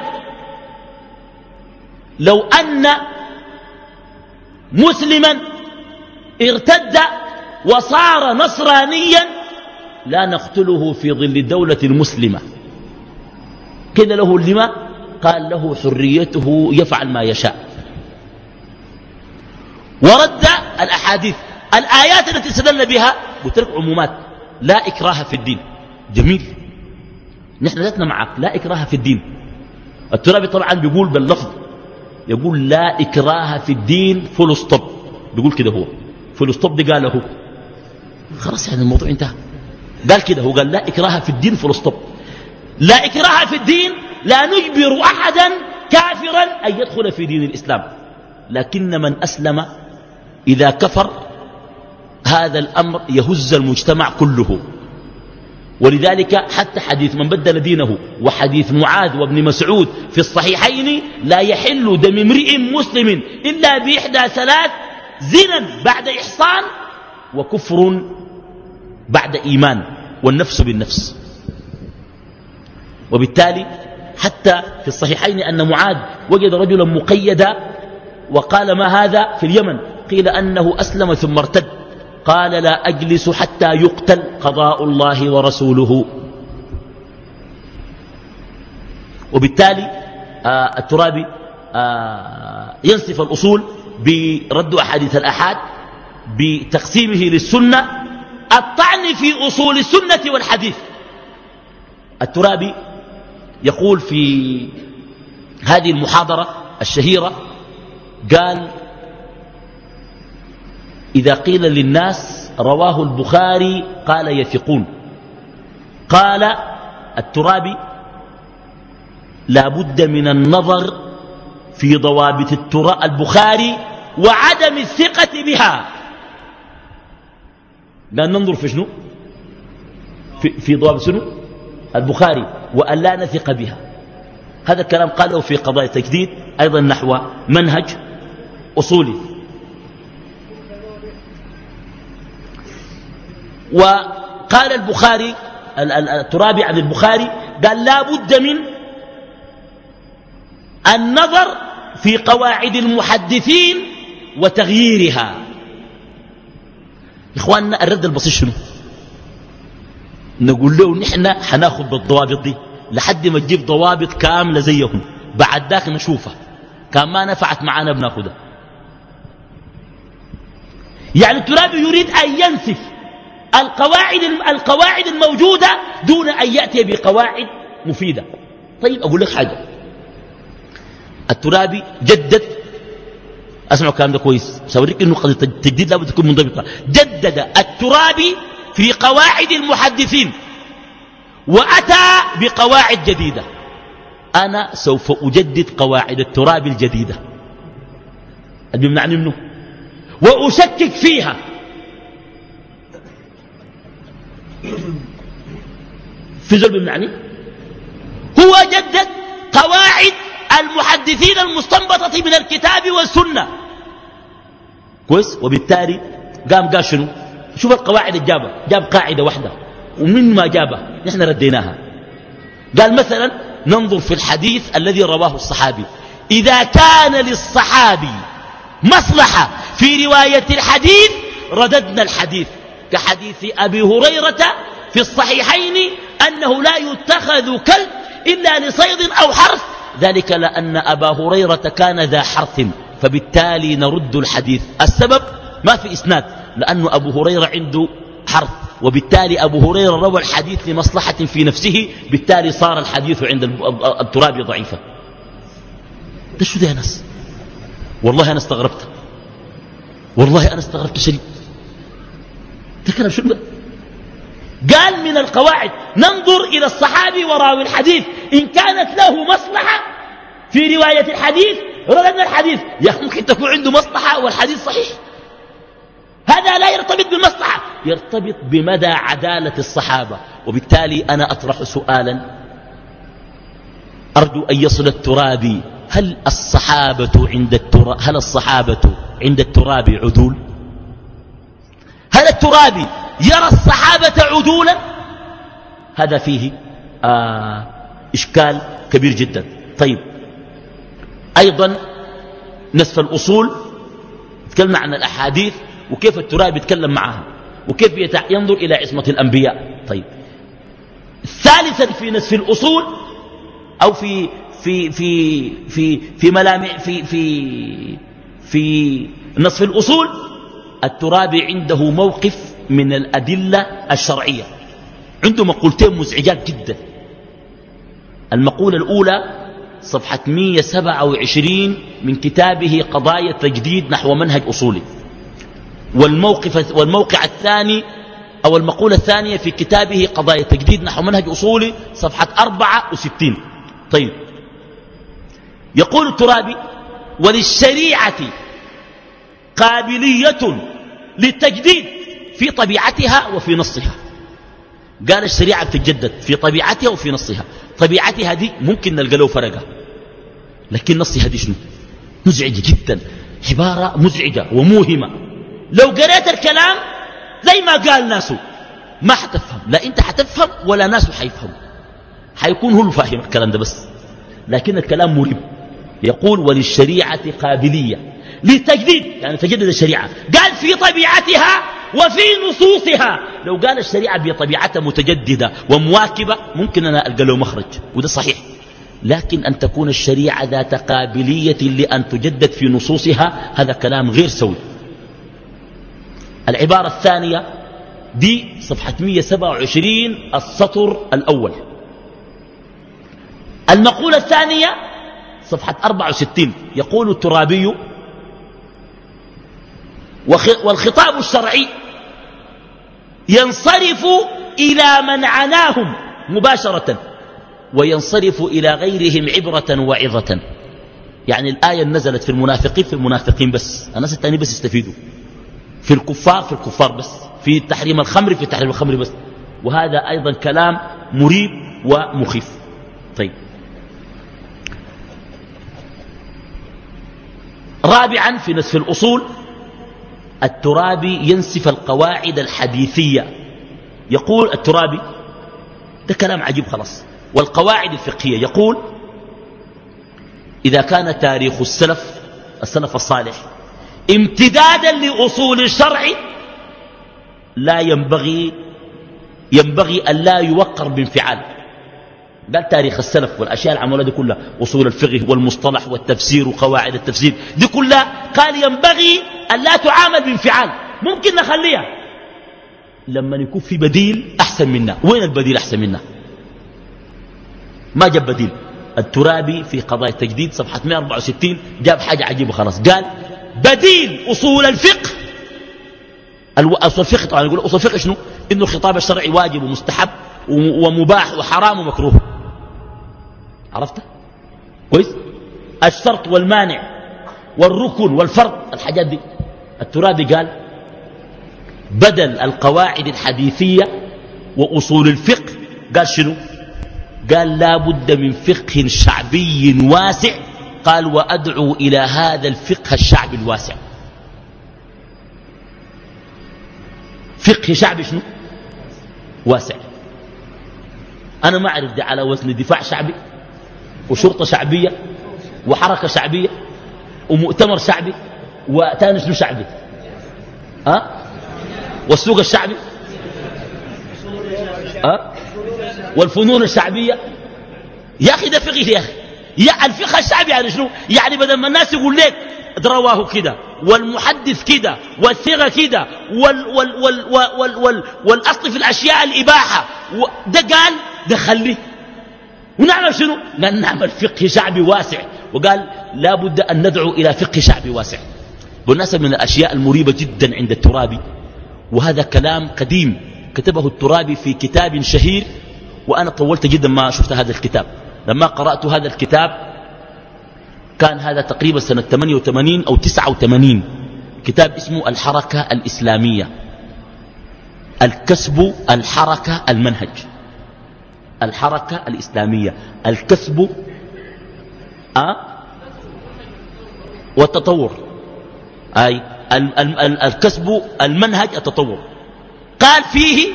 لو أن مسلما ارتد وصار نصرانيا لا نقتله في ظل الدولة المسلمة. كده له لما؟ قال له حريته يفعل ما يشاء. ورد الأحاديث. الآيات التي استدل بها بترك عمومات. لا إكراه في الدين. جميل. نحن ذاتنا معك. لا إكراه في الدين. الترابي طبعا بيقول باللفظ يقول لا إكراه في الدين full stop بيقول كده هو. full stop دي قاله خلاص يعني الموضوع انتهى. قال كده هو قال لا إكراه في الدين full stop لا إكراه في الدين لا نجبر أحدا كافرا أن يدخل في دين الإسلام. لكن من أسلم إذا كفر هذا الأمر يهز المجتمع كله. ولذلك حتى حديث من بدل دينه وحديث معاذ وابن مسعود في الصحيحين لا يحل دم امرئ مسلم إلا بإحدى ثلاث زنا بعد إحصان وكفر بعد إيمان والنفس بالنفس. وبالتالي حتى في الصحيحين أن معاذ وجد رجلا مقيدا وقال ما هذا في اليمن؟ قيل أنه أسلم ثم ارتد. قال لا أجلس حتى يقتل قضاء الله ورسوله. وبالتالي آه الترابي آه ينصف الأصول برد أحاديث الأحاد بتقسيمه للسنة الطعن في أصول السنة والحديث. الترابي يقول في هذه المحاضرة الشهيرة قال إذا قيل للناس رواه البخاري قال يثقون. قال الترابي لا بد من النظر في ضوابط البخاري وعدم الثقة بها. قال ننظر في شنو؟ في, في ضوابط شنو؟ البخاري وأن لا نثق بها. هذا الكلام قاله في قضايا تجديد أيضا نحو منهج أصولي. وقال البخاري الترابي عن البخاري قال لا بد من النظر في قواعد المحدثين وتغييرها. إخواننا الرد البسيط شنو؟ نقول له نحن حناخذ بالضوابط دي لحد ما تجيب ضوابط كاملة زيهم. بعد ذاك نشوفها. كان ما نفعت معنا بناخذها. يعني الترابي يريد أن ينسف. القواعد القواعد الموجودة دون أن يأتي بقواعد مفيدة. طيب أقول لك حاجة. الترابي جدد أسمعوا الكلام ده كويس. سأوريك إنه قضية التجديد لابد تكون منضبطة. جدد الترابي في قواعد المحدثين وأتى بقواعد جديدة. أنا سوف أجدد قواعد التراب الجديدة. المعنى منه وأشكك فيها. في ظلم المعني. هو جدد قواعد المحدثين المستنبطة من الكتاب والسنة. كويس؟ وبالتالي قام قال شنو؟ شوف القواعد الجابة جاب قاعدة واحدة. ومن ما جابها؟ نحن رديناها. قال مثلا ننظر في الحديث الذي رواه الصحابي. إذا كان للصحابي مصلحة في رواية الحديث رددنا الحديث. كحديث أبي هريرة في الصحيحين أنه لا يتخذ كلب إلا لصيد أو حرث. ذلك لأن أبا هريرة كان ذا حرث فبالتالي نرد الحديث. السبب ما في إسناد لأن أبو هريرة عنده حرف وبالتالي أبو هريرة روى الحديث لمصلحة في نفسه بالتالي صار الحديث عند التراب ضعيفا. ده شو ده يا ناس؟ والله أنا استغربت. والله أنا استغربت شديد. ده كلام شو قال من القواعد ننظر إلى الصحابي وراوي الحديث إن كانت له مصلحة في رواية الحديث ردنا الحديث يا ممكن تكون عنده مصلحة والحديث صحيح. هذا لا يرتبط بالمصلحة يرتبط بمدى عدالة الصحابة وبالتالي أنا أطرح سؤالا. أرجو أن يصل الترابي هل الصحابة عند التراب هل الصحابة عند التراب عدول؟ هل الترابي يرى الصحابة عدولا؟ هذا فيه آه إشكال كبير جدا. طيب أيضا نصف الأصول تكلم عن الأحاديث وكيف التراب يتكلم معها وكيف ينظر إلى عصمة الأنبياء. طيب ثالثا في نصف الأصول أو في في في في في ملامح في في في نصف الأصول الترابي عنده موقف من الأدلة الشرعية. عنده مقولتين مزعجات جدا. المقولة الأولى صفحة 127 من كتابه قضايا التجديد نحو منهج أصولي. والموقف والموقع الثاني أو المقولة الثانية في كتابه قضايا التجديد نحو منهج أصولي صفحة 64 طيب. يقول الترابي وللشريعة قابلية للتجديد في طبيعتها وفي نصها. قال الشريعة بتتجدد في طبيعتها وفي نصها. طبيعتها دي ممكن نلقى له فرقة لكن نصها دي شنو؟ مزعجة جدا. عبارة مزعجة وموهمة. لو قريت الكلام زي ما قال ناسه ما حتفهم. لا انت حتفهم ولا ناسه حيفهم حيكون هو فاهم الكلام ده بس. لكن الكلام مريب. يقول وللشريعة قابلية. للتجديد يعني تجدد الشريعة. قال في طبيعتها وفي نصوصها. لو قال الشريعة بطبيعتها متجددة ومواكبة ممكن أنا ألقى له مخرج وده صحيح. لكن أن تكون الشريعة ذات قابلية لأن تجدد في نصوصها هذا كلام غير سوي. العبارة الثانية دي صفحة 127 السطر الأول. المقولة الثانية صفحة 64 يقول الترابي والخطاب الشرعي ينصرف إلى من عناهم مباشرة وينصرف إلى غيرهم عبرة وعظة. يعني الآية نزلت في المنافقين في المنافقين بس. الناس الثانيين بس يستفيدوا. في الكفار في الكفار بس. في تحريم الخمر في تحريم الخمر بس. وهذا أيضا كلام مريب ومخيف. طيب. رابعا في نصف الأصول الترابي ينسف القواعد الحديثية. يقول الترابي ده كلام عجيب خلاص. والقواعد الفقهية يقول إذا كان تاريخ السلف السلف الصالح امتدادا لأصول الشرع لا ينبغي ينبغي أن لا يوقر بانفعال. قال تاريخ السلف والأشياء العمولة دي كلها. أصول الفقه والمصطلح والتفسير وقواعد التفسير دي كلها قال ينبغي أن لا تعامل بانفعال. ممكن نخليها. لما يكون في بديل أحسن منا. وين البديل أحسن منا؟ ما جاب بديل. الترابي في قضايا التجديد صفحة 164 جاب حاجة عجيبة خلاص. قال بديل أصول الفقه. أصول الفقه طبعا يقول أصول الفقه شنو؟ إنه الخطاب الشرعي واجب ومستحب ومباح وحرام ومكروه. عرفت؟ كويس؟ الشرط والمانع والركن والفرض الحاجات دي. الترابي قال بدل القواعد الحديثية وأصول الفقه قال شنو؟ قال لا بد من فقه شعبي واسع. قال وأدعو إلى هذا الفقه الشعبي الواسع. فقه شعبي شنو؟ واسع. أنا ما أعرف دي على وزن دفاع شعبي. وشرطة شعبية وحركة شعبية ومؤتمر شعبي وتاني شنو شعبي؟ أه؟ والسوق الشعبي؟ أه؟ والفنون الشعبية؟ يا أخي ده فقه يا أخي. يا الفقه الشعبي يعني شنو؟ يعني بدل ما الناس يقول لك رواه كده والمحدث كده والثقة كده وال وال وال وال وال والأصل في الأشياء الإباحة ده قال ده خليه. ونعمل شنو؟ قال نعمل فقه شعبي واسع. وقال لا بد أن ندعو إلى فقه شعبي واسع. بالنسبة من الأشياء المريبة جدا عند الترابي. وهذا كلام قديم كتبه الترابي في كتاب شهير وأنا طولت جدا ما شفت هذا الكتاب. لما قرأت هذا الكتاب كان هذا تقريبا سنة 88 أو 89 كتاب اسمه الحركة الإسلامية. الكسب الحركة المنهج. الحركة الإسلامية الكسب أه؟ والتطور. أي الكسب المنهج التطور. قال فيه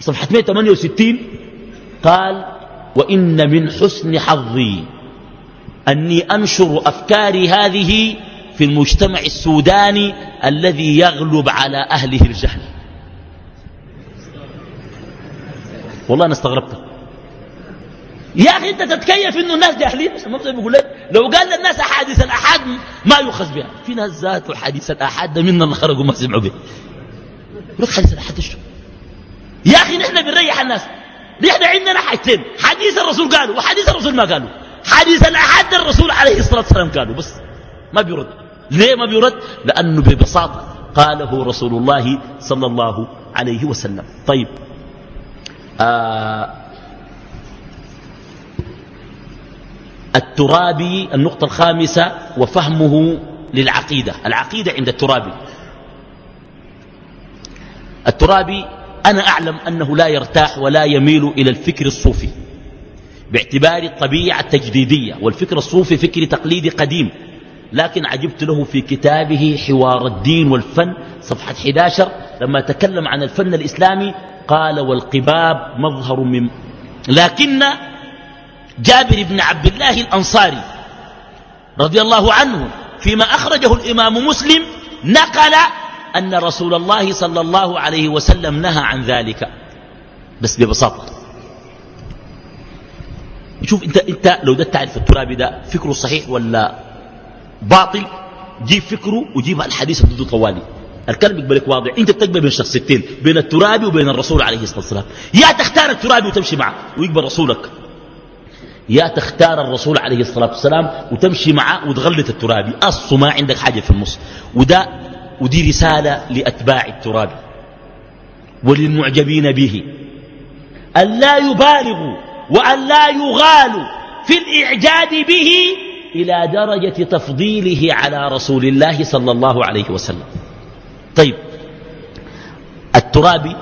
صفحة 168 قال وإن من حسن حظي أني أنشر أفكاري هذه في المجتمع السوداني الذي يغلب على أهله الجهل. والله أنا استغربت. يا أخي أنت تتكيف إنه الناس جاهلين؟ بيقول لك لو قال للناس أحاديث الأحاد ما يؤخذ بها. في ناس ذات حديث الأحاد ده منا اللي خرجوا ما سمعوا به. لك حديث الأحاد يا أخي نحن بنريح الناس. نحن عندنا حاجتين حديث الرسول قالوا وحديث الرسول ما قالوا. حديث الأحد الرسول عليه الصلاة والسلام قالوا بس ما بيرد. ليه ما بيرد؟ لأنه ببساطة قاله رسول الله صلى الله عليه وسلم. طيب الترابي النقطة الخامسة وفهمه للعقيدة العقيدة عند الترابي. الترابي أنا أعلم أنه لا يرتاح ولا يميل إلى الفكر الصوفي باعتبار الطبيعة التجديدية والفكر الصوفي فكر تقليدي قديم. لكن عجبت له في كتابه حوار الدين والفن صفحة 11 لما تكلم عن الفن الإسلامي قال والقباب مظهر من لكن جابر بن عبد الله الأنصاري رضي الله عنه فيما أخرجه الإمام مسلم نقل أن رسول الله صلى الله عليه وسلم نهى عن ذلك. بس ببساطة. شوف انت, انت لو ده تعرف الترابي ده فكره صحيح ولا باطل جيب فكره وجيب الحديث ضده طوالي. الكلام يقبلك واضح. انت بتقبل بين شخصيتين بين الترابي وبين الرسول عليه الصلاة والسلام. يا تختار الترابي وتمشي معه ويقبل رسولك. يا تختار الرسول عليه الصلاة والسلام وتمشي معه وتغلط الترابي. اصله ما عندك حاجة في النص. وده ودي رسالة لأتباع التراب وللمعجبين به. أن لا يبالغوا وأن لا يغالوا في الإعجاب به إلى درجة تفضيله على رسول الله صلى الله عليه وسلم. طيب. الترابي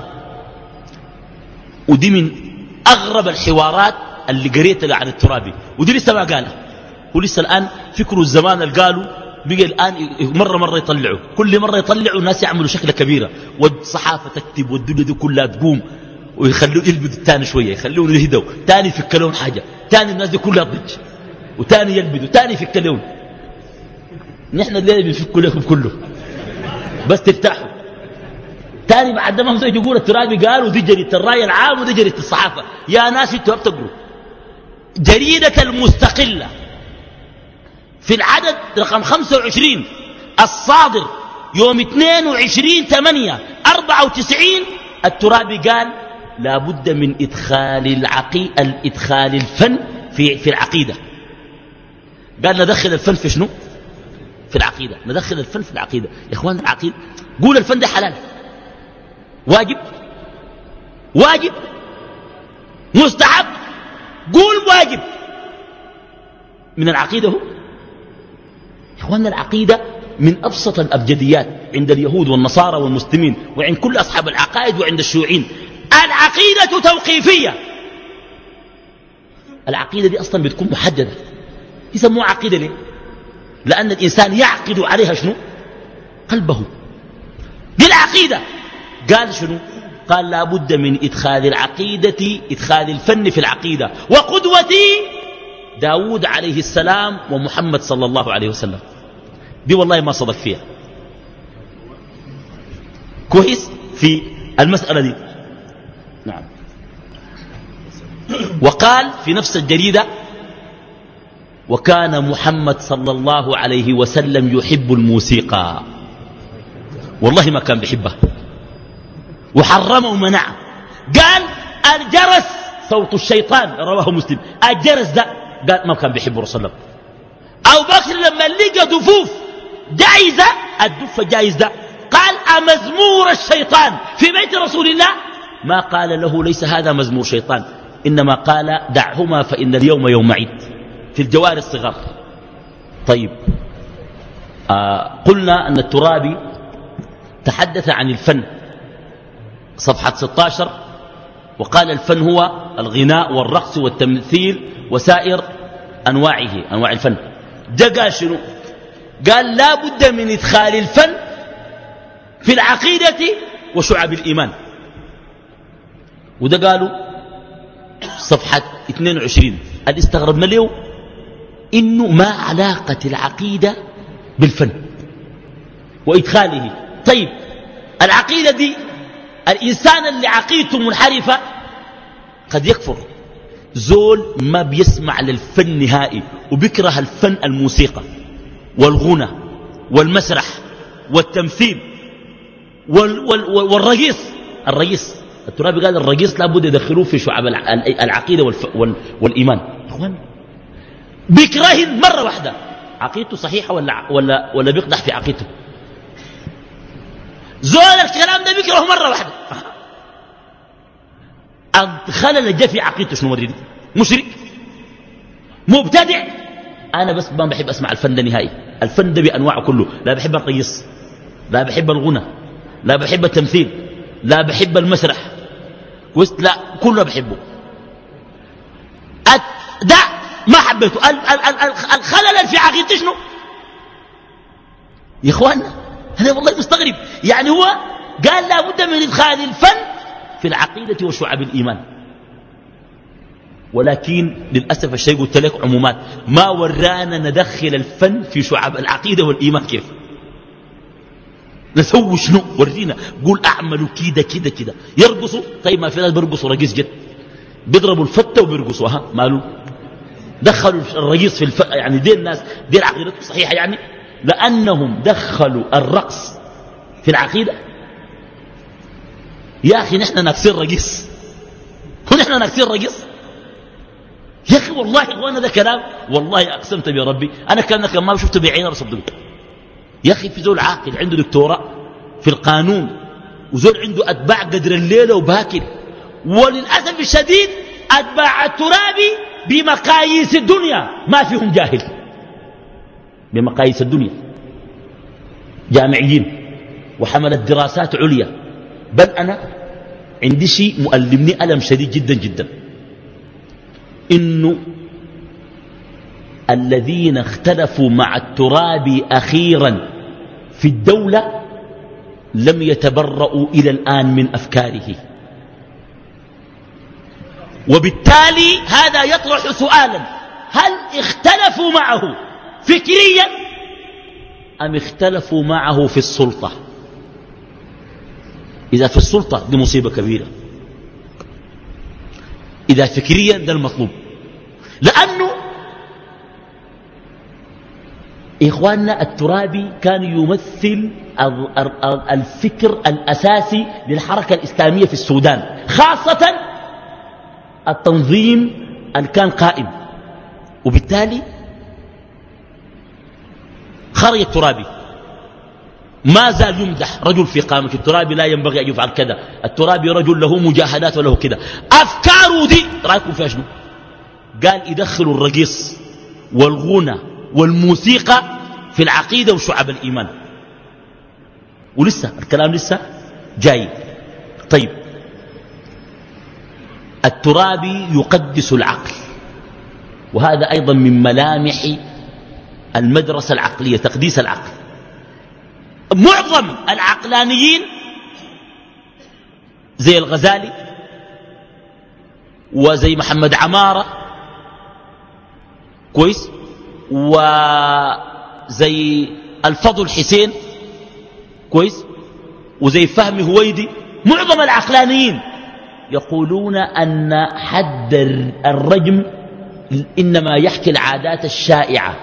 ودي من أغرب الحوارات اللي قريتها عن الترابي ودي لسه ما قالها ولسه الآن فكروا الزمان اللي قالوا بقى الآن مرة مرة يطلعوا كل مرة يطلعوا الناس يعملوا شكلة كبيرة والصحافة تكتب والدنيا دي كلها تقوم ويخلوه يلبدوا الثاني شوية يخلوه يهدوا ثاني يفك لهم حاجة ثاني الناس دي كلها تضج وثاني يلبدوا ثاني يفك لهم نحن الليلة بنفكوا لكم كله. بس ترتاحوا ثاني بعد ما هم يقول الترابي قالوا دي جريدة الرأي العام ودي جريدة الصحافة. يا ناس أنتوا بتقروا جريدة المستقلة. في العدد رقم 25 الصادر يوم 22 8 94 الترابي قال لا بد من إدخال العقي الإدخال الفن في في العقيدة. قال ندخل الفن في شنو؟ في العقيدة ندخل الفن في العقيدة. يا إخوان العقيدة قول الفن ده حلال. واجب؟ واجب؟ مستحب؟ قول واجب. من العقيدة هو؟ إخواننا العقيدة من أبسط الأبجديات عند اليهود والنصارى والمسلمين وعند كل أصحاب العقائد وعند الشيوعيين. العقيدة توقيفية. العقيدة دي أصلا بتكون محددة. يسموها عقيدة ليه؟ لأن الإنسان يعقد عليها شنو؟ قلبه. دي العقيدة قال شنو؟ قال لا بد من إدخال العقيدة إدخال الفن في العقيدة. وقدوتي داود عليه السلام ومحمد صلى الله عليه وسلم. دي والله ما صدق فيها. كويس؟ في المسألة دي. نعم. وقال في نفس الجريدة وكان محمد صلى الله عليه وسلم يحب الموسيقى. والله ما كان بيحبها. وحرمه ومنعه. قال الجرس صوت الشيطان. رواه مسلم. الجرس ده قال ما كان بيحبه رسول الله أو بكر لما لقى دفوف جائزة الدف جائز ده. قال أمزمور الشيطان. في بيت رسول الله؟ ما قال له ليس هذا مزمور شيطان. إنما قال دعهما فإن اليوم يوم عيد. في الجوار الصغار. طيب. آه قلنا أن الترابي تحدث عن الفن. صفحة 16 وقال الفن هو الغناء والرقص والتمثيل وسائر أنواعه أنواع الفن. ده قال شنو؟ قال لا بد من إدخال الفن في العقيدة وشعب الإيمان. وده قالوا صفحة 22 اللي استغربنا له إنه ما علاقة العقيدة بالفن وإدخاله. طيب العقيدة دي الإنسان اللي عقيدته منحرفة قد يكفر. زول ما بيسمع للفن نهائي وبيكره الفن الموسيقى والغنى والمسرح والتمثيل وال وال والرقيص الرقيص الترابي قال الرقيص لابد يدخلوه في شعب العقيدة والإيمان. بيكره مرة واحدة. عقيدته صحيحة ولا, ولا, ولا بيقدح في عقيدته؟ زول الكلام ده بيكره مرة واحدة. الخلل جاء في عقيدته شنو وريني مشرك. مبتدع. أنا بس ما بحب أسمع الفن ده نهائي. الفن ده بأنواعه كله. لا بحب القيص لا بحب الغنى لا بحب التمثيل لا بحب المسرح. لا كله بحبه. ده ما حبيته. الخلل في عقيدته شنو؟ يا اخوانا أنا والله مستغرب. يعني هو قال لا بد من إدخال الفن في العقيدة وشعب الإيمان. ولكن للأسف الشيء قلت لك عمومات ما ورانا ندخل الفن في شعب العقيدة والإيمان. كيف؟ نسوي شنو؟ ورينا. قول أعملوا كده كده كده يرقصوا؟ طيب ما في ناس بيرقصوا رقيص جد. بيضربوا الفتة وبيرقصوا. ها ماله دخلوا الرقيص في الف... يعني دي الناس دي العقيدة صحيحة يعني؟ لأنهم دخلوا الرقص في العقيدة. يا أخي نحن ناقصين رقيص ونحن ناقصين رقيص يا أخي والله إخوانا ده كلام. والله أقسمت بربي أنا كان ما شفته بعيني بصدقه يا أخي في زول عاقل عنده دكتوراه في القانون وزول عنده أتباع قدر الليلة وباكر. وللأسف الشديد أتباع الترابي بمقاييس الدنيا ما فيهم جاهل. بمقاييس الدنيا. جامعيين. وحملت دراسات عليا. بل أنا عندي شيء مؤلمني ألم شديد جدا جدا. إنه الذين اختلفوا مع التراب أخيرا في الدولة لم يتبرؤوا إلى الآن من أفكاره. وبالتالي هذا يطرح سؤالا. هل اختلفوا معه فكريا أم اختلفوا معه في السلطة؟ إذا في السلطة دي مصيبة كبيرة. إذا فكريا ده المطلوب. لأنه إخواننا الترابي كان يمثل الفكر الأساسي للحركة الإسلامية في السودان خاصة التنظيم اللي كان قائم. وبالتالي خرج الترابي. ما زال يمدح رجل في قامة الترابي لا ينبغي أن يفعل كذا. الترابي رجل له مجاهدات وله كذا. أفكاره دي رأيكم فيها شنو؟ قال يدخلوا الرقيص والغنى والموسيقى في العقيدة وشعب الإيمان. ولسه الكلام لسه جاي. طيب الترابي يقدس العقل. وهذا أيضا من ملامح المدرسة العقلية تقديس العقل. معظم العقلانيين زي الغزالي وزي محمد عمارة كويس وزي الفضل حسين كويس وزي فهمي هويدي معظم العقلانيين. يقولون أن حد الرجم إنما يحكي العادات الشائعة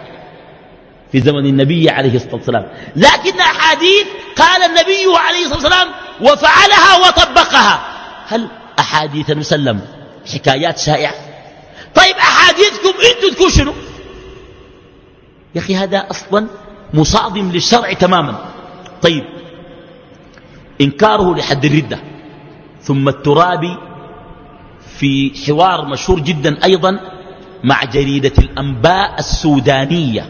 في زمن النبي عليه الصلاة والسلام. لكن أحاديث قال النبي عليه الصلاة والسلام وفعلها وطبقها. هل أحاديث المسلم حكايات شائعة؟ طيب أحاديثكم أنتم تكون شنو؟ يا أخي هذا أصلا مصادم للشرع تماما. طيب إنكاره لحد الردة. ثم الترابي في حوار مشهور جدا أيضا مع جريدة الأنباء السودانية.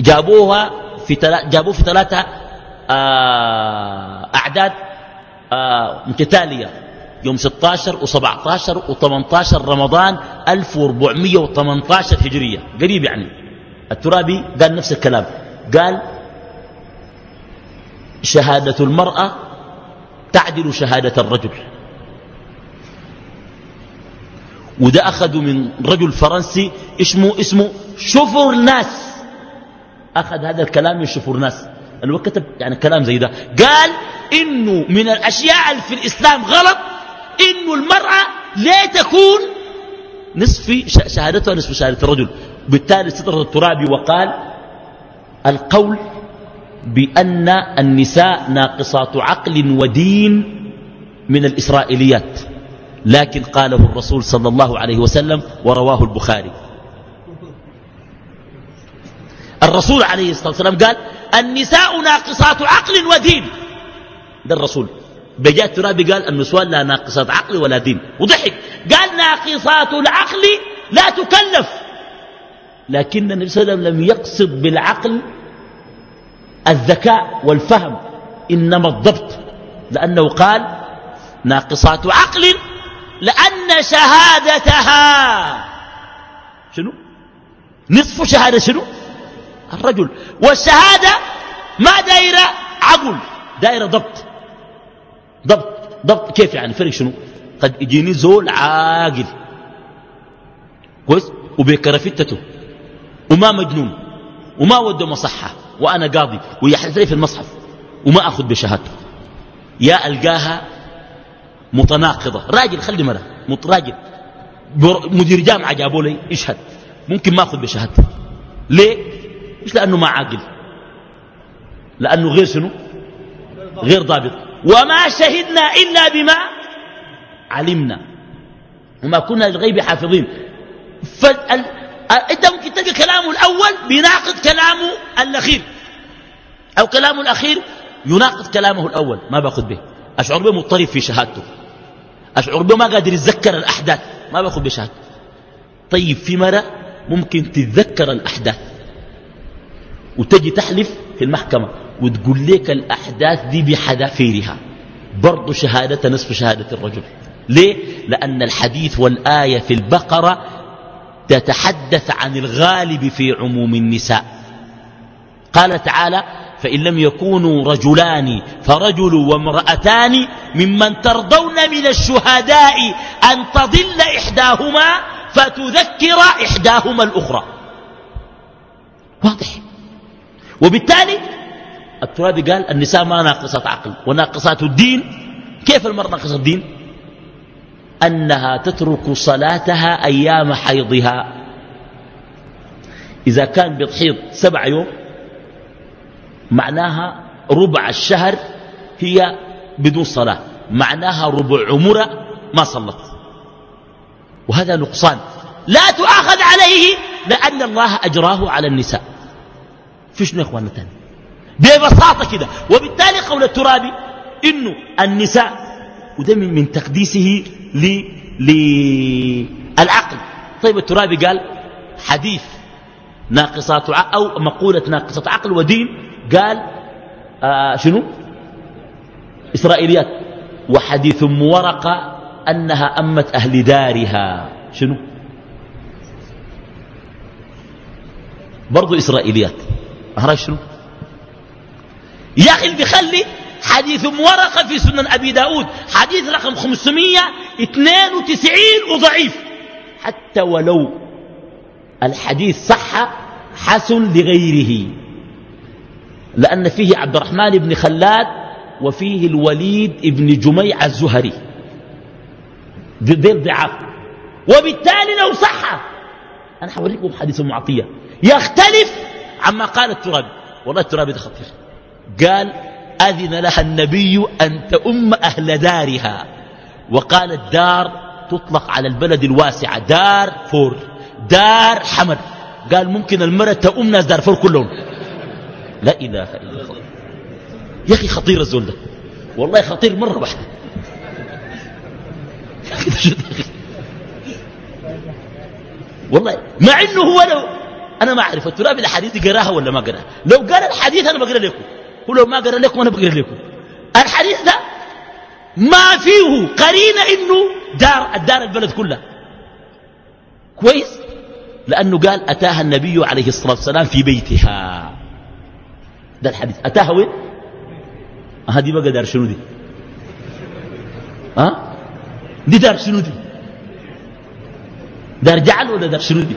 جابوها في جابوه في ثلاثة آه، أعداد آه، متتالية. يوم 16 و17 و18 رمضان 1418 هجرية. قريب يعني. الترابي قال نفس الكلام. قال شهادة المرأة تعدل شهادة الرجل. وده أخذوا من رجل فرنسي اسمه اسمه شفر ناس. أخذ هذا الكلام من شفر ناس. اللي كتب يعني كلام زي ده. قال إنه من الأشياء اللي في الإسلام غلط إنه المرأة لا تكون نصف شهادتها نصف شهادة الرجل. بالتالي سترة الترابي وقال القول بأن النساء ناقصات عقل ودين من الإسرائيليات. لكن قاله الرسول صلى الله عليه وسلم ورواه البخاري. الرسول عليه الصلاة والسلام قال النساء ناقصات عقل ودين. ده الرسول. بجاء الترابي قال النسوان لا ناقصات عقل ولا دين. وضحك. قال ناقصات العقل لا تكلف. لكن النبي صلى الله عليه وسلم لم يقصد بالعقل الذكاء والفهم إنما الضبط. لأنه قال ناقصات عقل لأن شهادتها. شنو؟ نصف شهادة شنو؟ الرجل. والشهادة ما دايرة عقل دايرة ضبط. ضبط ضبط كيف يعني؟ فرق شنو؟ قد يجيني زول عاقل. كويس؟ وبكرفتته وما مجنون. وما وده مصحة. وأنا قاضي ويحدث لي في المصحف وما أخذ بشهادته. يا ألقاها متناقضة. راجل خلي مرة راجل. مدير جامعة جابوا لي اشهد ممكن ما أخذ بشهادته. ليه؟ مش لأنه ما عاقل. لأنه غير شنو؟ غير ضابط. وما شهدنا إلا بما علمنا. وما كنا للغيب حافظين. فال... إنت ممكن تلقى كلامه الأول بيناقض كلامه الأخير. أو كلامه الأخير يناقض كلامه الأول ما باخذ به. أشعر به مضطرب في شهادته. أشعر به ما قادر يتذكر الأحداث ما باخذ بشهادته طيب في مرة ممكن تتذكر الأحداث وتجي تحلف في المحكمة وتقول لك الأحداث دي بحذافيرها. برضو شهادة نصف شهادة الرجل. ليه؟ لأن الحديث والآية في البقرة تتحدث عن الغالب في عموم النساء. قال تعالى فإن لم يكونوا رجلان فرجل وامرأتان ممن ترضون من الشهداء أن تضل إحداهما فتذكر إحداهما الأخرى. واضح. وبالتالي الترابي قال النساء ما ناقصات عقل وناقصات الدين. كيف المرأة ناقصة الدين؟ أنها تترك صلاتها أيام حيضها. إذا كان بتحيض سبع يوم معناها ربع الشهر هي بدون صلاة. معناها ربع عمرة ما صلت. وهذا نقصان. لا تؤاخذ عليه لأن الله أجراه على النساء. في شنو يا إخواننا تاني ببساطة كده. وبالتالي قول الترابي إنه النساء وده من تقديسه للعقل طيب الترابي قال حديث ناقصات أو مقولة ناقصة عقل ودين قال آه شنو؟ إسرائيليات. وحديث ام ورقة أنها أمت أهل دارها. شنو؟ برضو إسرائيليات. أهراج شنو؟ يا أخي بيخلي حديث ام ورقة في سنن أبي داود. حديث رقم 592 وضعيف. حتى ولو الحديث صح حسن لغيره. لأن فيه عبد الرحمن بن خلاد وفيه الوليد بن جميع الزهري. ذيل ضعاف. وبالتالي لو صح أنا حوريكم حديث معطية يختلف عما قال الترابي والله الترابي ده خطير. قال أذن لها النبي أن تؤم أهل دارها. وقال الدار تطلق على البلد الواسعة دار فور. دار حمر. قال ممكن المرأة تؤم ناس دار فور كلهم. لا إله إلا الله. يا أخي خطير الزول ده. والله خطير مرة واحدة. والله مع إنه هو لو أنا ما أعرف التراب الحديث قرأها ولا ما قرأها؟ لو قرا الحديث أنا بقرأ لكم. ولو ما قرأ لكم أنا بقرأ لكم. الحديث ده ما فيه قرينة إنه دار الدار البلد كلها. كويس؟ لأنه قال أتاها النبي عليه الصلاة والسلام في بيتها. ده الحديث. أتاها وين؟ هذه بقى دار شنو دي؟ ها دي دار شنو دي؟ دار جعل ولا دار شنو دي؟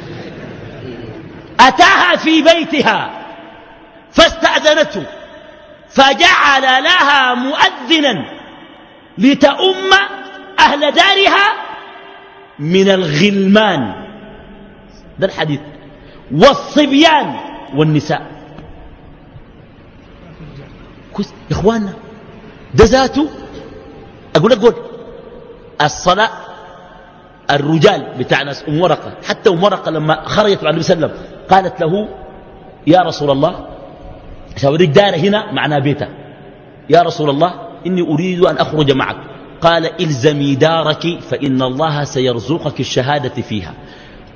أتاها في بيتها فاستأذنته فجعل لها مؤذنا لتؤم أهل دارها من الغلمان. ده الحديث. والصبيان والنساء. كويس يا إخواننا. ده ذاته. أقول لك قول. الصلاة الرجال بتاع ناس أم ورقة. حتى أم ورقة لما خرجت مع النبي صلى الله عليه وسلم قالت له يا رسول الله شاوريك دار هنا معناه بيته يا رسول الله إني أريد أن أخرج معك. قال إلزمي دارك فإن الله سيرزقك الشهادة فيها.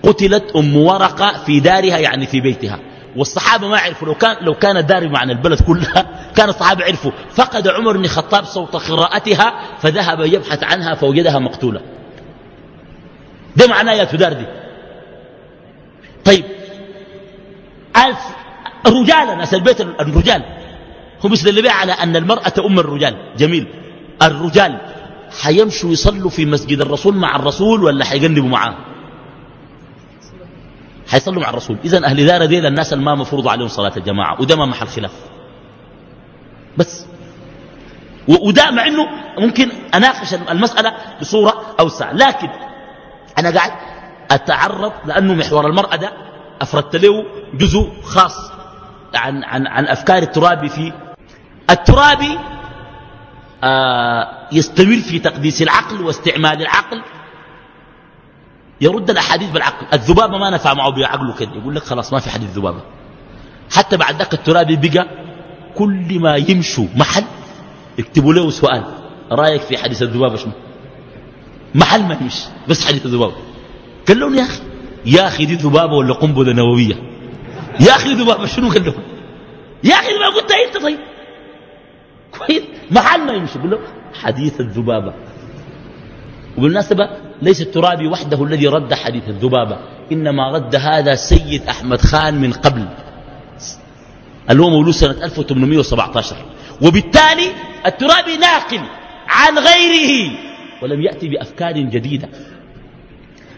قتلت أم ورقة في دارها يعني في بيتها. والصحابة ما عرفوا. لو كان لو كان دار معنى البلد كلها كان الصحابة عرفوا. فقد عمر بن الخطاب صوت قراءتها فذهب يبحث عنها فوجدها مقتولة. ده معناه يا تدار دي. طيب. الرجال ناس البيت الرجال. هم اللي على أن المرأة أم الرجال. جميل. الرجال حيمشوا يصلوا في مسجد الرسول مع الرسول ولا حيقلبوا معاه؟ حيصلوا مع الرسول. إذن أهل دار ديل الناس ما مفروض عليهم صلاة الجماعة وده ما محل خلاف. بس. وده مع أنه ممكن أناقش المسألة بصورة أوسع. لكن أنا قاعد أتعرض لأنه محور المرأة ده أفردت له جزء خاص عن, عن, عن أفكار الترابي في الترابي آه يستمر في تقديس العقل واستعمال العقل يرد الأحاديث بالعقل. الذبابة ما نفع معه بعقله كده. يقول لك خلاص ما في حديث ذبابة. حتى بعد ذاك الترابي بقى كل ما يمشوا محل يكتبوا له سؤال. رأيك في حديث الذبابة شنو؟ محل ما يمشي بس حديث الذبابة. قال لهم يا أخي يا أخي دي ذبابة ولا قنبلة نووية؟ يا أخي ذبابة شنو؟ قال لهم. يا أخي ما قلت أنت طيب. كويس. محل ما يمشي. يقول له حديث الذبابة. وبالمناسبة ليس الترابي وحده الذي رد حديث الذبابة إنما رد هذا سيد أحمد خان من قبل. اللي هو مولود سنة 1817 وبالتالي الترابي ناقل عن غيره ولم يأتي بأفكار جديدة.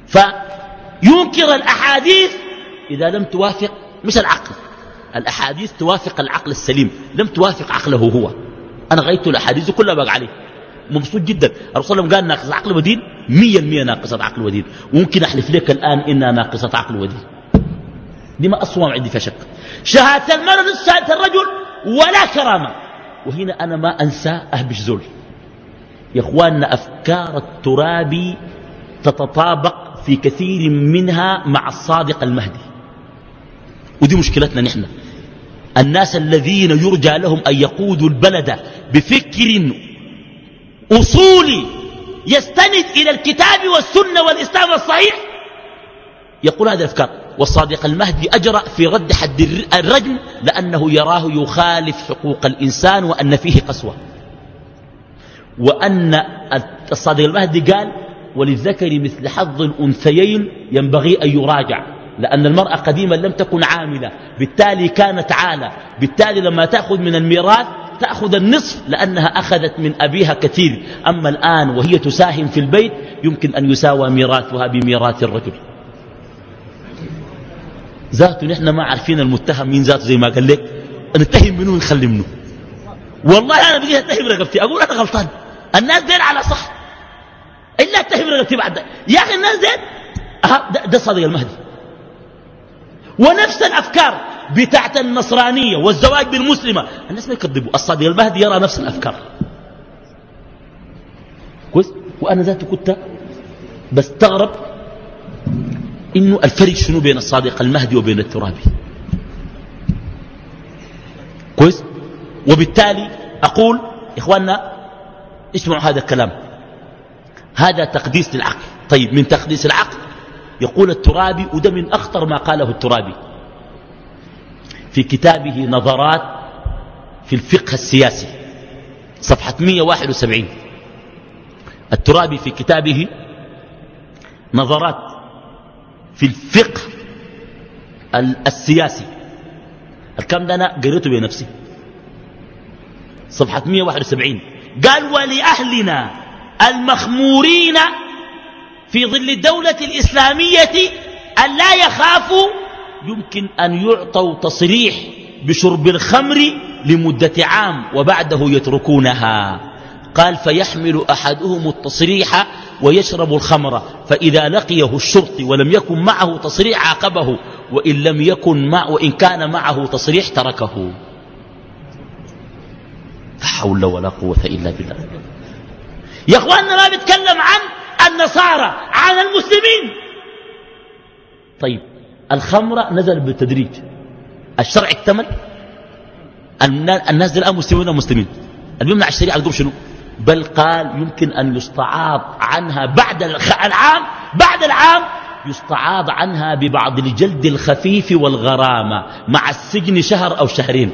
فينكر الأحاديث إذا لم توافق مش العقل الأحاديث توافق العقل السليم لم توافق عقله هو. أنا غيرت الأحاديث كلها بقى عليه. مبسوط جدا. الرسول قال ناقص عقل ودين؟ مية المية ناقصة عقل ودين وممكن أحلف لك الآن إنها ناقصة عقل ودين دي ما أصوم عندي فيها شك شهادة المرأة شهادة الرجل ولا كرامة. وهنا أنا ما أنسى أهبش زول. يا أخواننا أفكار الترابي تتطابق في كثير منها مع الصادق المهدي. ودي مشكلتنا نحن. الناس الذين يرجى لهم أن يقودوا البلد بفكر أصولي يستند إلى الكتاب والسنة والإسلام الصحيح؟ يقول هذه الأفكار. والصادق المهدي أجرأ في رد حد الرجم لأنه يراه يخالف حقوق الإنسان وأن فيه قسوة. وأن الصادق المهدي قال وللذكر مثل حظ الأنثيين ينبغي أن يراجع لأن المرأة قديما لم تكن عاملة بالتالي كانت عالة بالتالي لما تأخذ من الميراث تأخذ النصف لأنها أخذت من أبيها كثير. أما الآن وهي تساهم في البيت يمكن أن يساوى ميراثها بميراث الرجل. ذاته نحن ما عارفين المتهم مين ذاته زي ما قال لك. نتهم منه ونخلي منه والله أنا بقيت أتهم رقبتي أقول أنا غلطان. الناس دين على صح. إلا أتهم رقبتي بعد. يا أخي الناس دين ده, ده صادق المهدي. ونفس الأفكار. بتاعت النصرانية والزواج بالمسلمة. الناس ما يكذبوا. الصادق المهدي يرى نفس الأفكار. كويس؟ وأنا ذاته كنت بستغرب إنه الفرق شنو بين الصادق المهدي وبين الترابي. كويس؟ وبالتالي أقول إخواننا اسمعوا هذا الكلام. هذا تقديس للعقل. طيب من تقديس العقل يقول الترابي وده من أخطر ما قاله الترابي. في كتابه نظرات في الفقه السياسي. صفحة 171 الترابي في كتابه نظرات في الفقه السياسي. الكلام ده أنا قريته بنفسي صفحة 171 قال ولأهلنا المخمورين في ظل الدولة الإسلامية أن لا يخافوا يمكن أن يعطوا تصريح بشرب الخمر لمدة عام وبعده يتركونها. قال فيحمل أحدهم التصريح ويشرب الخمر فإذا لقيه الشرطي ولم يكن معه تصريح عاقبه وإن لم يكن مع وإن كان معه تصريح تركه. لا حول ولا قوة إلا بالله. يا أخواننا ما بيتكلم عن النصارى عن المسلمين. طيب الخمر نزل بالتدريج. الشرع اكتمل الناس الآن مسلمين ولا مسلمين الممنع الشريعة تقول شنو؟ بل قال يمكن أن يستعاض عنها بعد العام بعد العام يستعاض عنها ببعض الجلد الخفيف والغرامة مع السجن شهر أو شهرين.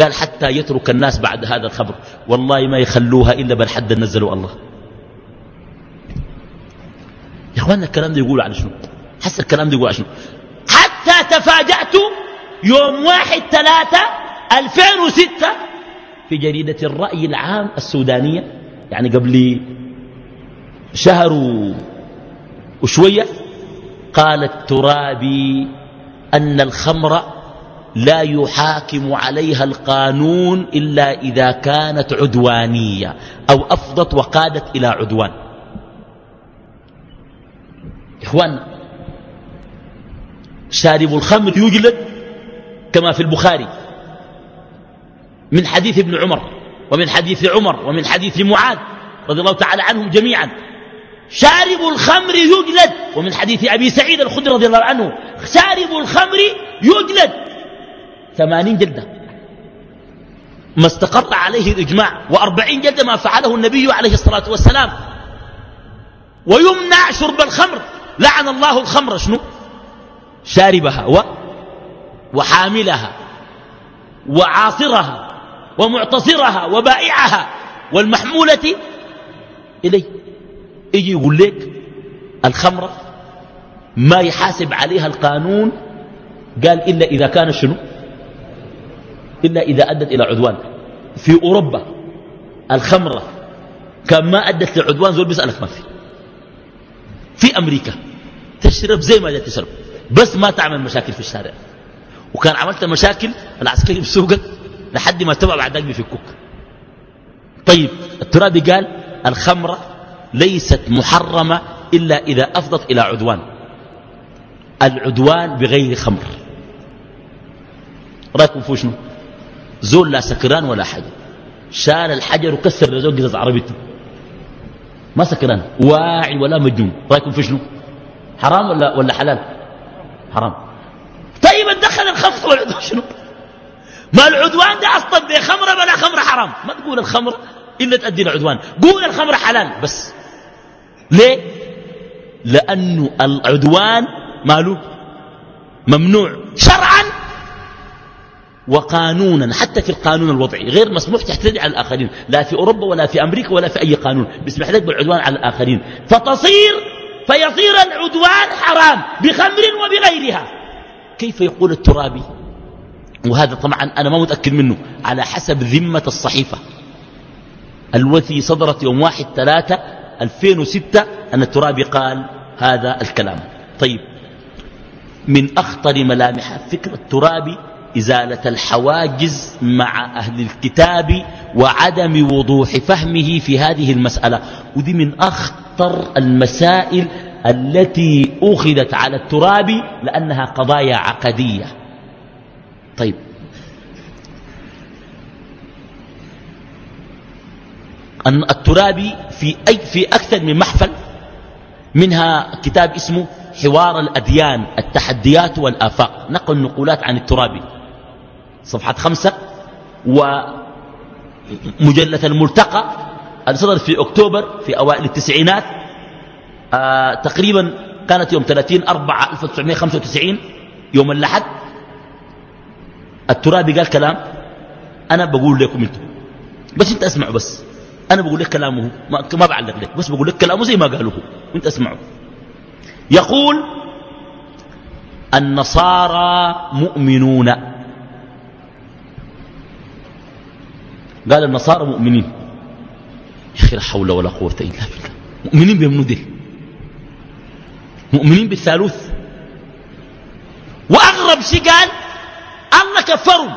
قال حتى يترك الناس بعد هذا الخبر. والله ما يخلوها إلا بل حد نزلوا الله. يا اخوانا الكلام ده يقول على شنو؟ حس الكلام ده يقول على شنو؟ حتى تفاجأت يوم واحد ثلاثة 2006 في جريدة الرأي العام السودانية يعني قبل شهر وشوية قال الترابي أن الخمر لا يحاكم عليها القانون إلا إذا كانت عدوانية أو أفضت وقادت إلى عدوان. إخوان شارب الخمر يجلد كما في البخاري. من حديث ابن عمر ومن حديث عمر ومن حديث معاذ رضي الله تعالى عنهم جميعا. شارب الخمر يجلد. ومن حديث أبي سعيد الخدري رضي الله عنه شارب الخمر يجلد. ثمانين جلدة. ما استقر عليه الإجماع. وأربعين جلدة ما فعله النبي عليه الصلاة والسلام. ويمنع شرب الخمر. لعن الله الخمر. شنو؟ شاربها و وحاملها وعاصرها ومعتصرها وبائعها والمحمولة إليه يجي يقول لك الخمرة ما يحاسب عليها القانون. قال إلا إذا كان شنو؟ إلا إذا أدت إلى عدوان. في أوروبا الخمرة كان ما أدت لعدوان زول بيسألك ما في. في أمريكا تشرب زي ما تشرب. بس ما تعمل مشاكل في الشارع. وكان عملت مشاكل العسكري بسوقك لحد ما تبع بعد ذلك بيفكوك طيب الترابي قال الخمرة ليست محرمة إلا إذا أفضت إلى عدوان. العدوان بغير خمر. رأيكم في شنو؟ زول لا سكران ولا حاجة شال الحجر وكسر لزول قزاز عربيته ما سكران واعي ولا مجنون. رأيكم في شنو؟ حرام ولا, ولا حلال؟ حرام. طيب دخل الخمر والعدوان شنو؟ ما العدوان ده أصلا بخمره بلا خمرة حرام. ما تقول الخمر إلا تؤدي العدوان. قول الخمر حلال بس. ليه؟ لأنه العدوان ماله؟ ممنوع. شرعا وقانونا حتى في القانون الوضعي. غير مسموح تحتدي على الآخرين. لا في أوروبا ولا في أمريكا ولا في أي قانون. بيسمح لك بالعدوان على الآخرين. فتصير فيصير العدوان حرام بخمر وبغيرها. كيف يقول الترابي؟ وهذا طبعا أنا ما متأكد منه على حسب ذمة الصحيفة. التي صدرت يوم واحد ثلاثة 2006 أن الترابي قال هذا الكلام. طيب من أخطر ملامح فكرة الترابي إزالة الحواجز مع أهل الكتاب وعدم وضوح فهمه في هذه المسألة. ودي من أخطر المسائل التي أخذت على التراب لأنها قضايا عقدية. طيب. الترابي في, أي في أكثر من محفل منها كتاب اسمه حوار الأديان التحديات والآفاق. نقل نقولات عن الترابي صفحة خمسة ومجلة الملتقى اللي صدرت في أكتوبر في أوائل التسعينات آه تقريبا كانت يوم 30 4 1995 يوم الأحد. الترابي قال كلام أنا بقول لكم أنتم بس انت اسمعوا بس. أنا بقول لك كلامه ما, بعلق لك بس بقول لك كلامه زي ما قالوه وانت اسمعوا. يقول النصارى مؤمنون. قال النصارى مؤمنين. يا أخي لا حول ولا قوة إلا بالله. مؤمنين بمنو دي مؤمنين بالثالوث. وأغرب شيء قال الله كفروا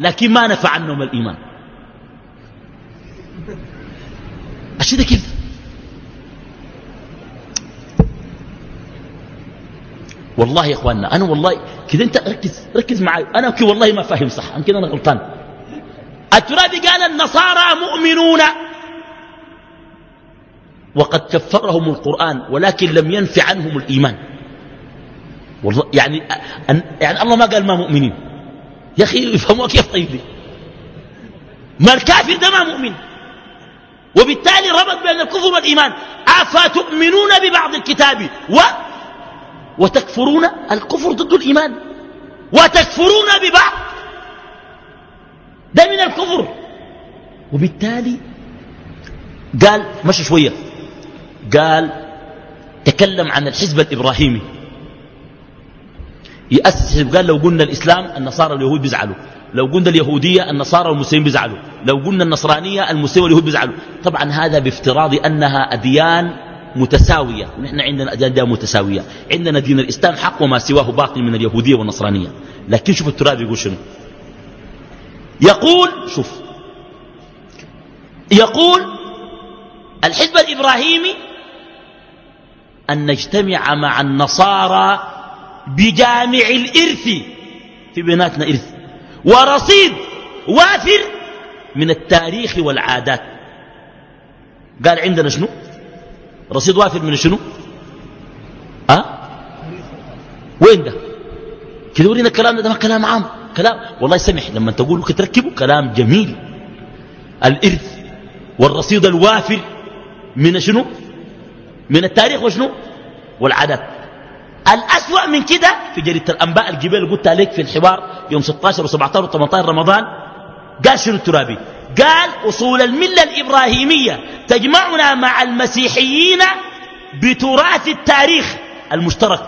لكن ما نفع عنهم الإيمان. الشيء ده كيف والله يا إخواننا أنا والله كده أنت ركز ركز معي. أنا والله ما فاهم صح أنا كده أنا غلطان. الترابي قال النصارى مؤمنون. وقد كفرهم القرآن ولكن لم ينفع عنهم الإيمان. والله يعني يعني الله ما قال ما مؤمنين. يا أخي يفهموا كيف طيب ما الكافر ده ما مؤمن. وبالتالي ربط بين الكفر والإيمان. أفتؤمنون ببعض الكتاب؟ و وتكفرون الكفر ضد الإيمان. وتكفرون ببعض ده من الكفر. وبالتالي قال مشى شوية. قال تكلم عن الحزب الإبراهيمي. يأسس حزب قال لو قلنا الإسلام النصارى اليهود بيزعلوا. لو قلنا اليهودية النصارى والمسلمين بيزعلوا. لو قلنا النصرانية المسلمين واليهود بيزعلوا. طبعا هذا بافتراض أنها أديان متساوية. نحن عندنا أديان متساوية. عندنا دين الإسلام حق وما سواه باطل من اليهودية والنصرانية. لكن شوف التراب يقول شنو؟ يقول شوف يقول الحزب الإبراهيمي أن نجتمع مع النصارى بجامع الإرث في بيناتنا إرث ورصيد وافر من التاريخ والعادات. قال عندنا شنو؟ رصيد وافر من شنو؟ أه؟ وين ده؟ كده ورينا الكلام ده, ده كلام عام. كلام. والله سمح لما تقولوا تركبوا كلام جميل. الإرث والرصيد الوافر من شنو؟ من التاريخ وشنو؟ والعادات. الأسوأ من كده في جريدة الأنباء الجبال قلت عليك في الحوار يوم 16 و17 و18 رمضان. قال شنو الترابي؟ قال أصول الملة الإبراهيمية تجمعنا مع المسيحيين بتراث التاريخ المشترك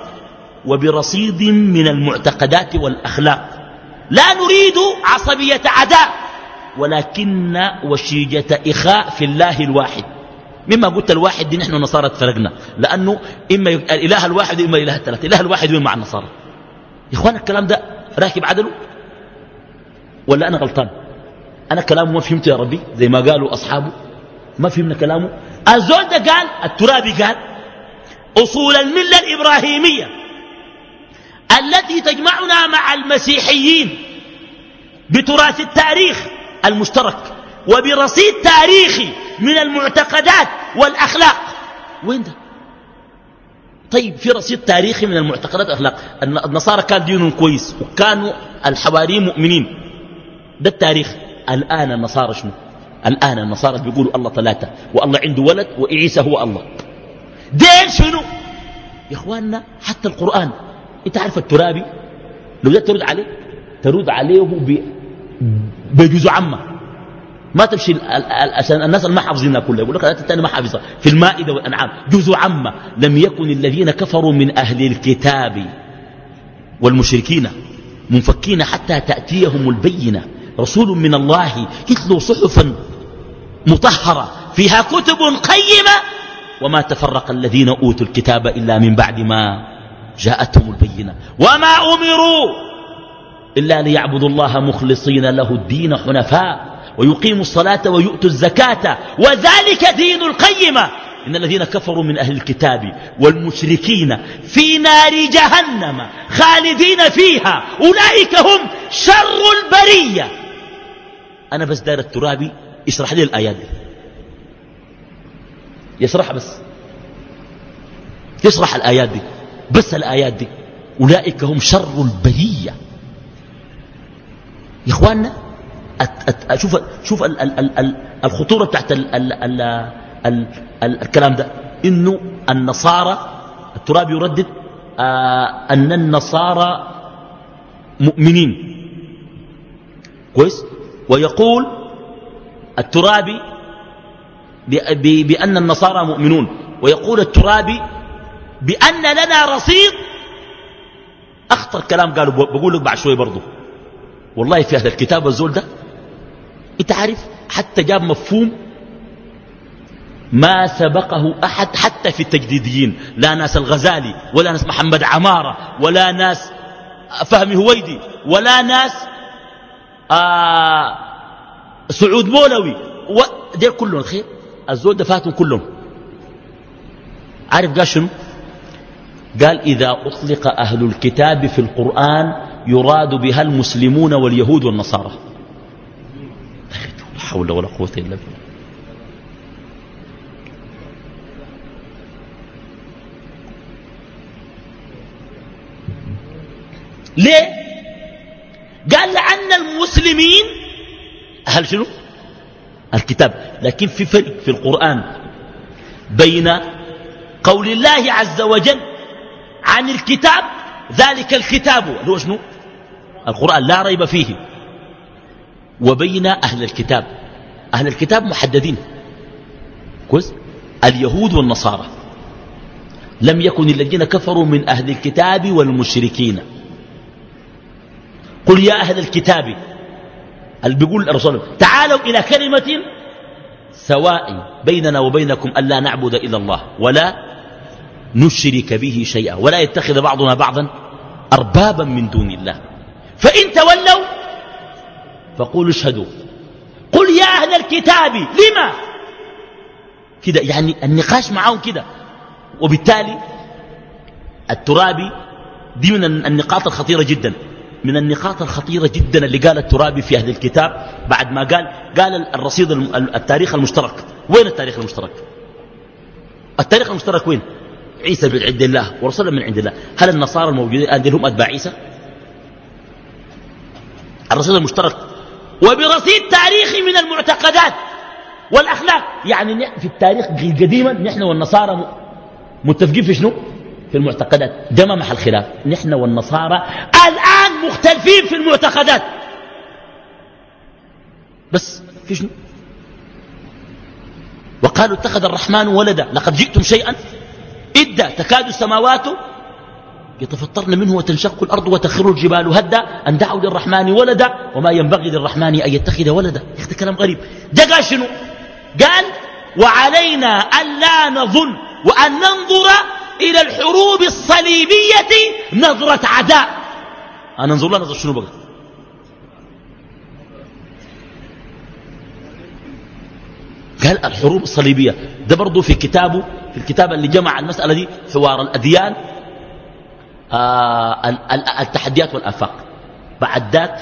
وبرصيد من المعتقدات والأخلاق. لا نريد عصبية عداء ولكن وشيجة إخاء في الله الواحد. مما قلت الواحد دي نحن نصارى تفرقنا لأنه إما الإله الواحد وإما الإله الثلاثة الإله الواحد وين مع النصارى. يا إخوان الكلام ده راكب عدله؟ ولا أنا غلطان؟ أنا كلامه ما فهمته يا ربي زي ما قالوا أصحابه. ما فهمنا كلامه. الزول ده قال الترابي قال أصول الملة الإبراهيمية. التي تجمعنا مع المسيحيين بتراث التاريخ المشترك وبرصيد تاريخي من المعتقدات والأخلاق. وين ده؟ طيب في رصيد تاريخي من المعتقدات والأخلاق. النصارى كان دينهم كويس وكانوا الحواريين مؤمنين. ده التاريخ. الآن النصارى شنو؟ الآن النصارى بيقولوا الله ثلاثة والله عنده ولد وعيسى هو الله. دين شنو؟ يا إخواننا حتى القرآن. انت عارف الترابي؟ لو جاء ترد عليه ترد عليه بجزء عامة ما تمشي عشان الناس ما حافظينها كلها يقول لك الثاني ما حافظها. في المائدة والأنعام. جزء عامة لم يكن الذين كفروا من أهل الكتاب والمشركين منفكين حتى تأتيهم البينة. رسول من الله يتلو صحفا مطهرة. فيها كتب قيمة. وما تفرق الذين أوتوا الكتاب إلا من بعد ما جاءتهم البينة. وما أمروا إلا ليعبدوا الله مخلصين له الدين حنفاء ويقيموا الصلاة ويؤتوا الزكاة. وذلك دين القيمة. إن الذين كفروا من أهل الكتاب والمشركين في نار جهنم خالدين فيها. أولئك هم شر البرية. أنا بس دار الترابي يشرح لي الآيات يشرح بس. يشرح الآيات دي. بس الآيات دي. أولئك هم شر البرية. يا إخواننا شوف شوف الخطورة بتاعت ال ال ال ال ال الكلام ده. إنه النصارى التراب يردد آه أن النصارى مؤمنين. كويس؟ ويقول الترابي بأن النصارى مؤمنون. ويقول الترابي بأن لنا رصيد. أخطر كلام قالوا بقول لك بعد شوي برضه. والله في هذا الكتاب الزول ده أنت عارف حتى جاب مفهوم ما سبقه أحد حتى في التجديديين. لا ناس الغزالي ولا ناس محمد عمارة ولا ناس فهمي هويدي ولا ناس آه سعود مولوي. دير كلهم خير الزول ده فاتهم كلهم. عارف قال شنو؟ قال إذا أطلق أهل الكتاب في القرآن يراد بها المسلمون واليهود والنصارى. لا حول ولا قوة إلا بالله. ليه؟ قال لأن المسلمين هل شنو؟ الكتاب. لكن في فرق في القرآن بين قول الله عز وجل عن الكتاب ذلك الكتاب هو شنو؟ القرآن لا ريب فيه. وبين أهل الكتاب. أهل الكتاب محددين. كويس؟ اليهود والنصارى. لم يكن الذين كفروا من أهل الكتاب والمشركين. قل يا أهل الكتاب اللي بيقول الرسول تعالوا إلى كلمة سواء بيننا وبينكم ألا نعبد إلا الله ولا نشرك به شيئا ولا يتخذ بعضنا بعضا أربابا من دون الله. فإن تولوا فقولوا اشهدوا. قل يا أهل الكتاب لما؟ كده يعني النقاش معهم كده. وبالتالي الترابي دي من النقاط الخطيرة جدا. من النقاط الخطيرة جدا اللي قال الترابي في أهل الكتاب بعد ما قال قال الرصيد التاريخ المشترك. وين التاريخ المشترك؟ التاريخ المشترك وين؟ عيسى من عند الله ورسولا من عند الله. هل النصارى الموجودين الآن هم أتباع عيسى؟ الرصيد المشترك. وبرصيد تاريخي من المعتقدات والأخلاق. يعني في التاريخ قديما نحن والنصارى متفقين في شنو؟ في المعتقدات. ده ما محل خلاف. نحن والنصارى الآن مختلفين في المعتقدات. بس في شنو؟ وقالوا اتخذ الرحمن ولدا. لقد جئتم شيئا؟ تكاد السماوات يتفطرن منه وتنشق الأرض وتخر الجبال هدا أن دعوا للرحمن ولدا وما ينبغي للرحمن أن يتخذ ولدا. أخي كلام غريب. ده قال شنو؟ قال وعلينا أن لا نظن وأن ننظر إلى الحروب الصليبية نظرة عداء. أنا ننظر لها نظرة شنو بقى؟ قال الحروب الصليبية. ده برضه في كتابه في الكتاب اللي جمع المسألة دي حوار الأديان آه التحديات والآفاق. بعد ذاك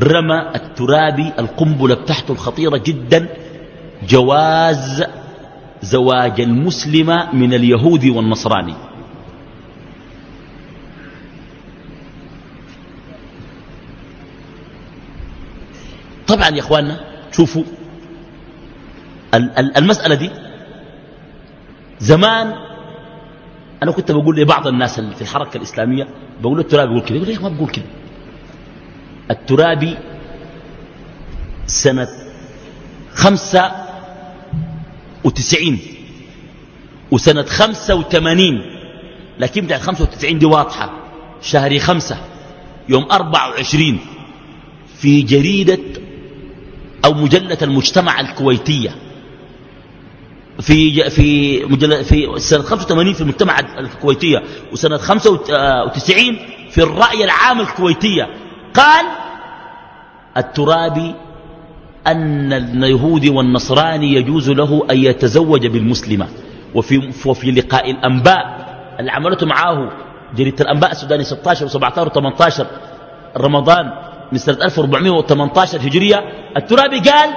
رمى الترابي القنبلة بتاعته الخطيرة جدا جواز زواج المسلمة من اليهودي والنصراني. طبعا يا إخواننا شوفوا المسألة دي زمان أنا كنت بقول لبعض الناس في الحركة الإسلامية بقول الترابي يقول كده يقول ليه ما بقول كده؟ الترابي سنة خمسة وتسعين وسنة خمسة وثمانين لكن بتاعت خمسة وتسعين دي واضحة. شهر خمسة يوم أربع وعشرين في جريدة أو مجلة المجتمع الكويتية. في في مجل في سنة 85 في المجتمع الكويتية وسنة 95 في الرأي العام الكويتية. قال الترابي أن اليهود والنصراني يجوز له أن يتزوج بالمسلمة. وفي, وفي لقاء الأنباء اللي عملته معاه جريدة الأنباء السوداني 16 و17 و18 رمضان من سنة 1418 هجرية. الترابي قال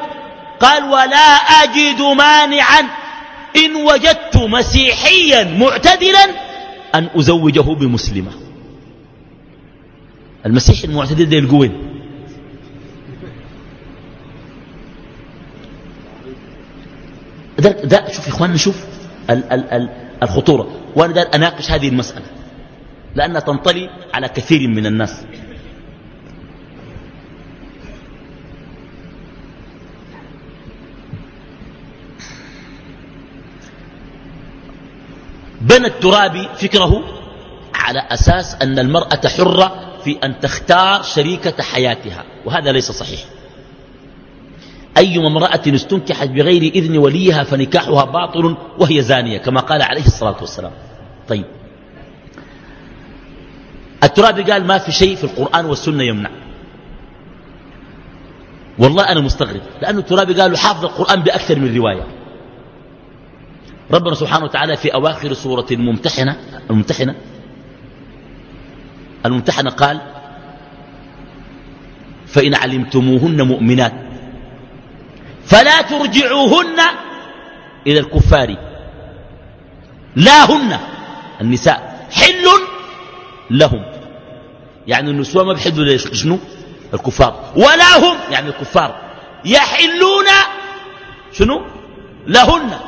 قال ولا أجد مانعا إن وجدت مسيحيا معتدلا أن أزوجه بمسلمة. المسيح المعتدل ده القوين ده, ده شوف يا إخواننا شوف ال ال ال الخطورة. وأنا دار أناقش هذه المسألة لأنها تنطلي على كثير من الناس. بنى الترابي فكره على أساس أن المرأة حرة في أن تختار شريكة حياتها وهذا ليس صحيح. أي امرأة استنكحت بغير إذن وليها فنكاحها باطل وهي زانية كما قال عليه الصلاة والسلام. طيب. الترابي قال ما في شيء في القرآن والسنة يمنع. والله أنا مستغرب لأن الترابي قالوا حافظ القرآن بأكثر من رواية. ربنا سبحانه وتعالى في أواخر سورة الممتحنة الممتحنة الممتحنة قال فإن علمتموهن مؤمنات فلا ترجعوهن إلى الكفار لا هن النساء حل لهم. يعني النسوة ما بحلوا شنو؟ الكفار. ولا هم يعني الكفار يحلون شنو؟ لهن.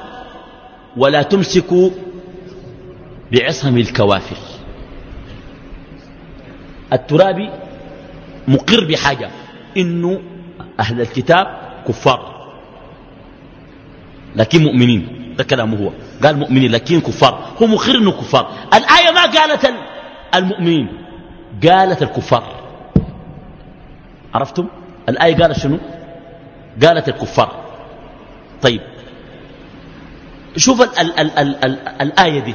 ولا تمسكوا بعصم الكوافر. الترابي مقر بحاجة إنه أهل الكتاب كفار لكن مؤمنين. ده كلامه هو. قال مؤمنين لكن كفار. هو مقر إنه كفار. الآية ما قالت المؤمنين قالت الكفار. عرفتم؟ الآية قالت شنو؟ قالت الكفار. طيب شوف ال ال ال ال ال الآية دي.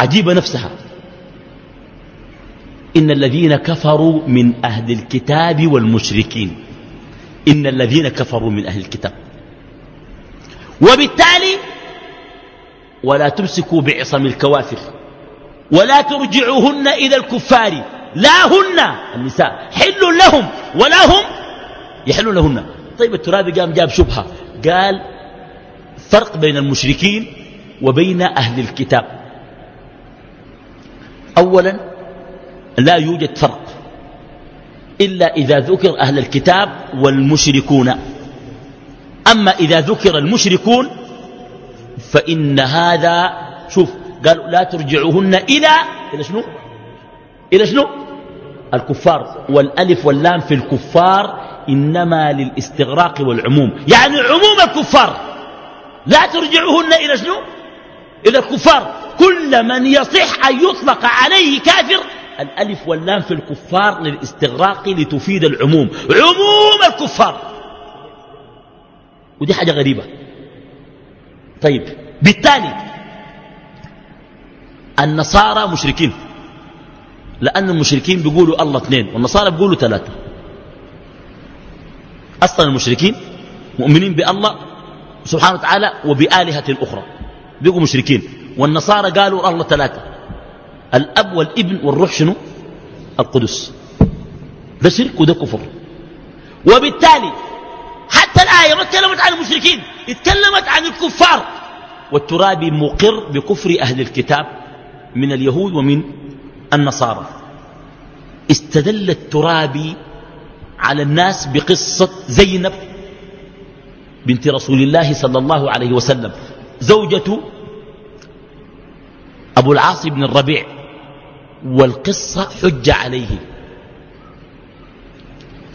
عجيبة نفسها. إن الذين كفروا من أهل الكتاب والمشركين. إن الذين كفروا من أهل الكتاب. وبالتالي ولا تمسكوا بعصم الكوافر. ولا ترجعوهن إلى الكفار. لا هن النساء حل لهم. ولا هم يحلون لهن. طيب الترابي قام جاب شبهة. قال فرق بين المشركين وبين أهل الكتاب. أولا لا يوجد فرق إلا إذا ذكر أهل الكتاب والمشركون. أما إذا ذكر المشركون فإن هذا شوف قالوا لا ترجعوهن إلى إلى شنو؟ إلى شنو؟ الكفار والألف واللام في الكفار إنما للاستغراق والعموم. يعني عموم الكفار. لا ترجعوهن إلى شنو؟ إلى الكفار. كل من يصح أن يطلق عليه كافر. الألف واللام في الكفار للاستغراق لتفيد العموم. عموم الكفار. ودي حاجة غريبة. طيب بالتالي النصارى مشركين. لأن المشركين بيقولوا الله اثنين والنصارى بيقولوا ثلاثة. أصلا المشركين مؤمنين بالله سبحانه وتعالى وبآلهة أخرى. بيقوا مشركين. والنصارى قالوا الله ثلاثة. الأب والابن والروح شنو؟ القدس. ده شرك وده كفر. وبالتالي حتى الآية ما اتكلمت عن المشركين اتكلمت عن الكفار. والترابي مقر بكفر أهل الكتاب من اليهود ومن النصارى. استدل الترابي على الناس بقصة زينب بنت رسول الله صلى الله عليه وسلم. زوجة أبو العاص بن الربيع والقصة حج عليه.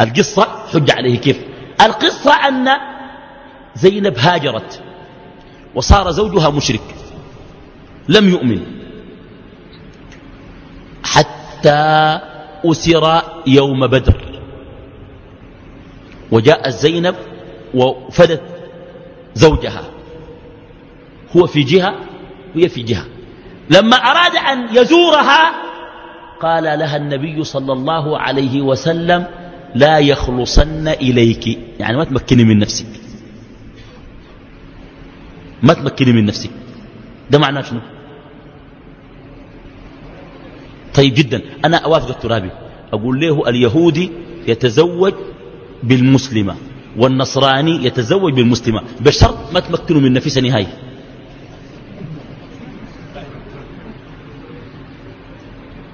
القصة حج عليه كيف؟ القصة أن زينب هاجرت وصار زوجها مشرك لم يؤمن. حتى أسر يوم بدر. وجاءت زينب وفدت زوجها. هو في جهة وهي في جهة. لما أراد أن يزورها قال لها النبي صلى الله عليه وسلم لا يخلصن إليك. يعني ما تمكني من نفسك. ما تمكني من نفسك. ده معناه شنو؟ طيب جدا. أنا أوافق الترابي. أقول له اليهودي يتزوج بالمسلمة. والنصراني يتزوج بالمسلمة بشرط ما تمكنوا من نفسه نهائي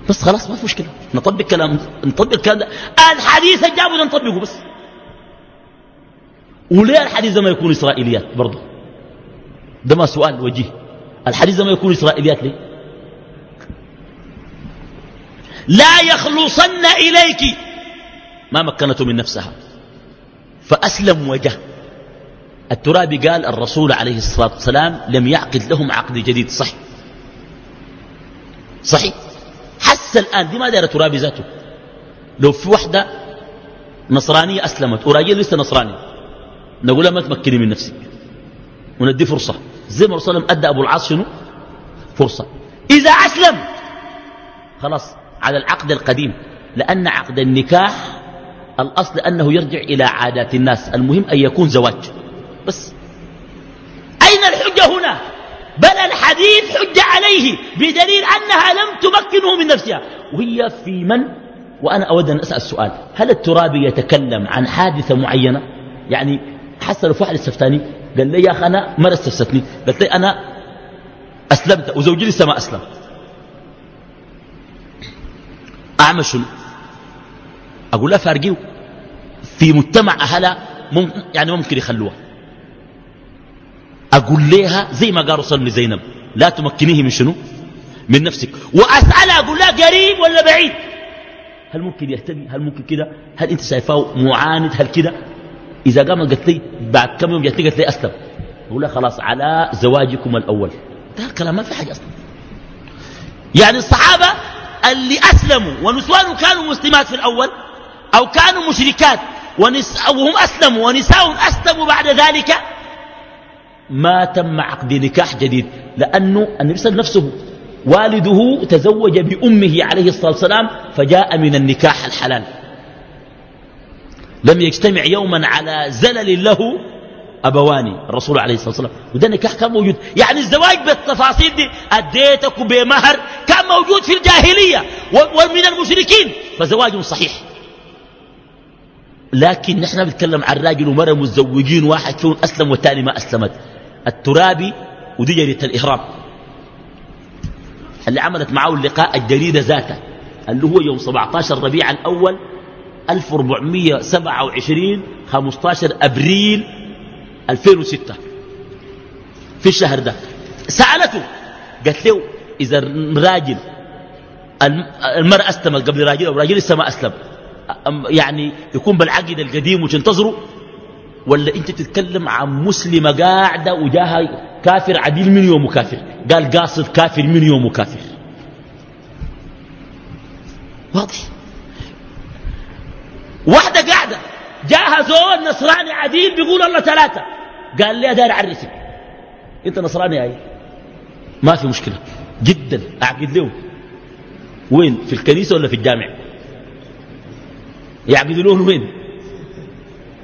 بس خلاص ما في مشكلة. نطبق كلام نطبق الكلام ده الحديث جابوا نطبقه بس. وليه الحديث ما يكون إسرائيليات برضه؟ ده ما سؤال وجيه. الحديث ما يكون إسرائيليات ليه؟ لا يخلصن إليك ما مكنته من نفسها. فأسلم وجه. الترابي قال الرسول عليه الصلاة والسلام لم يعقد لهم عقد جديد صح صحيح. حس الآن دي ما دايرة ترابي ذاته. لو في وحدة نصرانية أسلمت وراجل لسه نصراني نقول لها ما تمكني من نفسك. وندي فرصة. زي ما الرسول أدى أبو العاص شنو؟ فرصة. إذا أسلم خلاص على العقد القديم. لأن عقد النكاح الأصل أنه يرجع إلى عادات الناس المهم أن يكون زواج. بس. أين الحجة هنا؟ بل الحديث حجة عليه بدليل أنها لم تمكنه من نفسها. وهي في من؟ وأنا أود أن أسأل السؤال هل الترابي يتكلم عن حادثة معينة؟ يعني حصل في واحد استفتاني قال لي يا أخي أنا مرة استفتني. قلت لي أنا أسلمت وزوجي لسه ما أسلم. أعمل شنو أقول لها فارقيه في مجتمع أهلها ممكن يعني ممكن يخلوها. أقول لها زي ما قال رسول زينب لا تمكنيه من شنو؟ من نفسك. وأسألها أقول لها قريب ولا بعيد؟ هل ممكن يهتدي؟ هل ممكن كده؟ هل أنت شايفاه معاند؟ هل كده؟ إذا قام قلت لي بعد كم يوم جاتني قلت لي أسلم. أقول لها خلاص على زواجكم الأول. ده الكلام ما في حاجة أصلا. يعني الصحابة اللي أسلموا ونسوان كانوا مسلمات في الأول أو كانوا مشركات وهم أسلموا ونساء أسلموا بعد ذلك ما تم عقد نكاح جديد. لأنه النبي صلى نفسه والده تزوج بأمه عليه الصلاة والسلام فجاء من النكاح الحلال. لم يجتمع يوما على زلل له أبوان الرسول عليه الصلاة والسلام. وده نكاح كان موجود. يعني الزواج بالتفاصيل دي أديتك بمهر كان موجود في الجاهلية ومن المشركين فزواج صحيح. لكن نحن بنتكلم عن راجل ومرأة متزوجين واحد فيهم أسلم والثاني ما أسلمت. الترابي ودي جريدة الإهرام. اللي عملت معه اللقاء الجريدة ذاته اللي هو يوم 17 ربيع الأول 1427 15 أبريل 2006 في الشهر ده سألته قالت له إذا راجل المرأة أسلمت قبل راجل أو راجل لسه ما أسلم. يعني يكون بالعقد القديم وتنتظروا ولا أنت تتكلم عن مسلمة قاعدة وجاها كافر عديل من يوم كافر؟ قال قاصد كافر من يوم كافر. واضح. واحدة قاعدة. جاها زول نصراني عديل بيقول الله ثلاثة. قال لي داير أعرفك. أنت نصراني أي؟ ما في مشكلة. جدا. أعقد له وين؟ في الكنيسة ولا في الجامع؟ يعقدوا لهم وين؟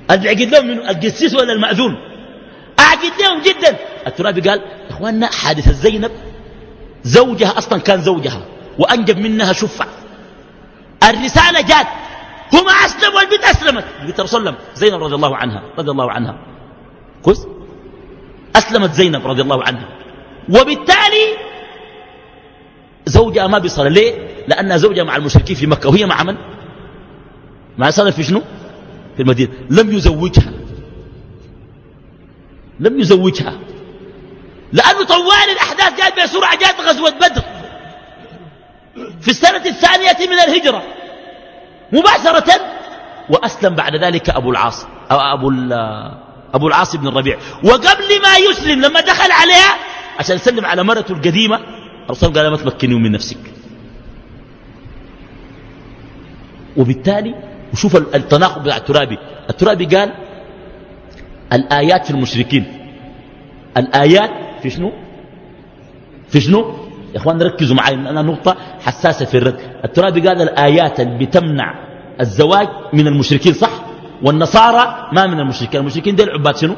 أعقد لهم من القسيس ولا المأذون؟ أعقد لهم جدا. الترابي قال إخواننا حادثة زينب زوجها أصلا كان زوجها وأنجب منها شفع. الرسالة جات. هما أسلموا والبنت أسلمت. البنت رسول زينب رضي الله عنها رضي الله عنها. كويس؟ أسلمت زينب رضي الله عنها. وبالتالي زوجها ما بيصل ليه؟ لأن زوجها مع المشركين في مكة. وهي مع من؟ مع صار في شنو؟ في المدينة. لم يزوجها. لم يزوجها. لأنه طوال الأحداث جاءت بسرعة جاءت غزوة بدر. في السنة الثانية من الهجرة. مباشرة وأسلم بعد ذلك أبو العاص أو أبو, أبو العاص بن الربيع. وقبل ما يسلم لما دخل عليها عشان يسلم على مرته القديمة الرسول قال ما تمكني من نفسك. وبالتالي وشوف التناقض بتاع الترابي. الترابي قال الآيات في المشركين. الآيات في شنو؟ في شنو؟ يا إخوان ركزوا معي أنا نقطة حساسة في الرد. الترابي قال الآيات اللي بتمنع الزواج من المشركين صح؟ والنصارى ما من المشركين. المشركين ديل عباد شنو؟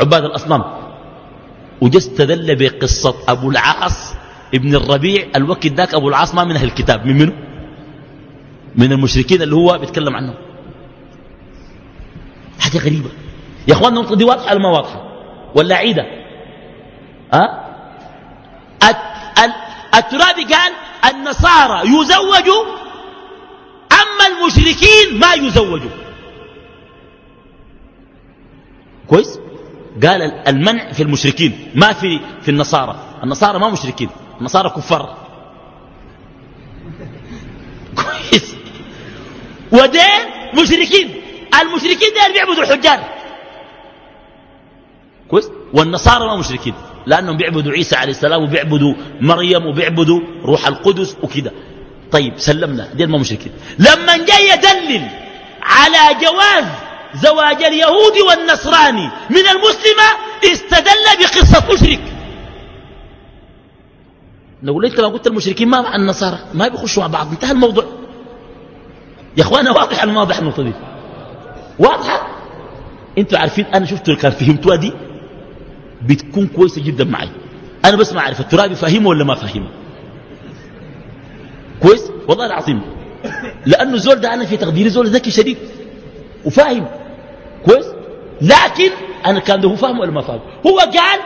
عباد الأصنام. وجا استدل بقصة أبو العاص ابن الربيع الوقت ذاك أبو العاص ما من أهل الكتاب. من منه من المشركين اللي هو بيتكلم عنهم. حاجة غريبة. يا اخواننا النقطة دي واضحة ولا ما واضحة؟ ولا عيدة؟ أه؟ الترابي قال النصارى يزوجوا أما المشركين ما يزوجوا. كويس؟ قال المنع في المشركين ما في في النصارى. النصارى ما مشركين النصارى كفار. ودين مشركين. المشركين دين بيعبدوا الحجار. كويس؟ والنصارى ما مشركين لأنهم بيعبدوا عيسى عليه السلام وبيعبدوا مريم وبيعبدوا روح القدس وكده. طيب سلمنا دين ما مشركين. لما جاي يدلل على جواز زواج اليهود والنصراني من المسلمة استدل بقصة مشرك. نقول انت ما قلت المشركين ما مع النصارى ما بيخشوا مع بعض انتهى الموضوع. يا إخوانا واضح ولا ما واضح النقطة دي. واضحة؟ أنتوا عارفين أنا شفت اللي كان فهمتوها دي بتكون كويسة جدا معي. أنا بس ما أعرف الترابي فاهمه ولا ما فاهمه؟ كويس؟ والله العظيم. لأنه زول ده أنا في تقديري زول ذكي شديد وفاهم. كويس؟ لكن أنا كان ده هو فاهم ولا ما فاهم هو قال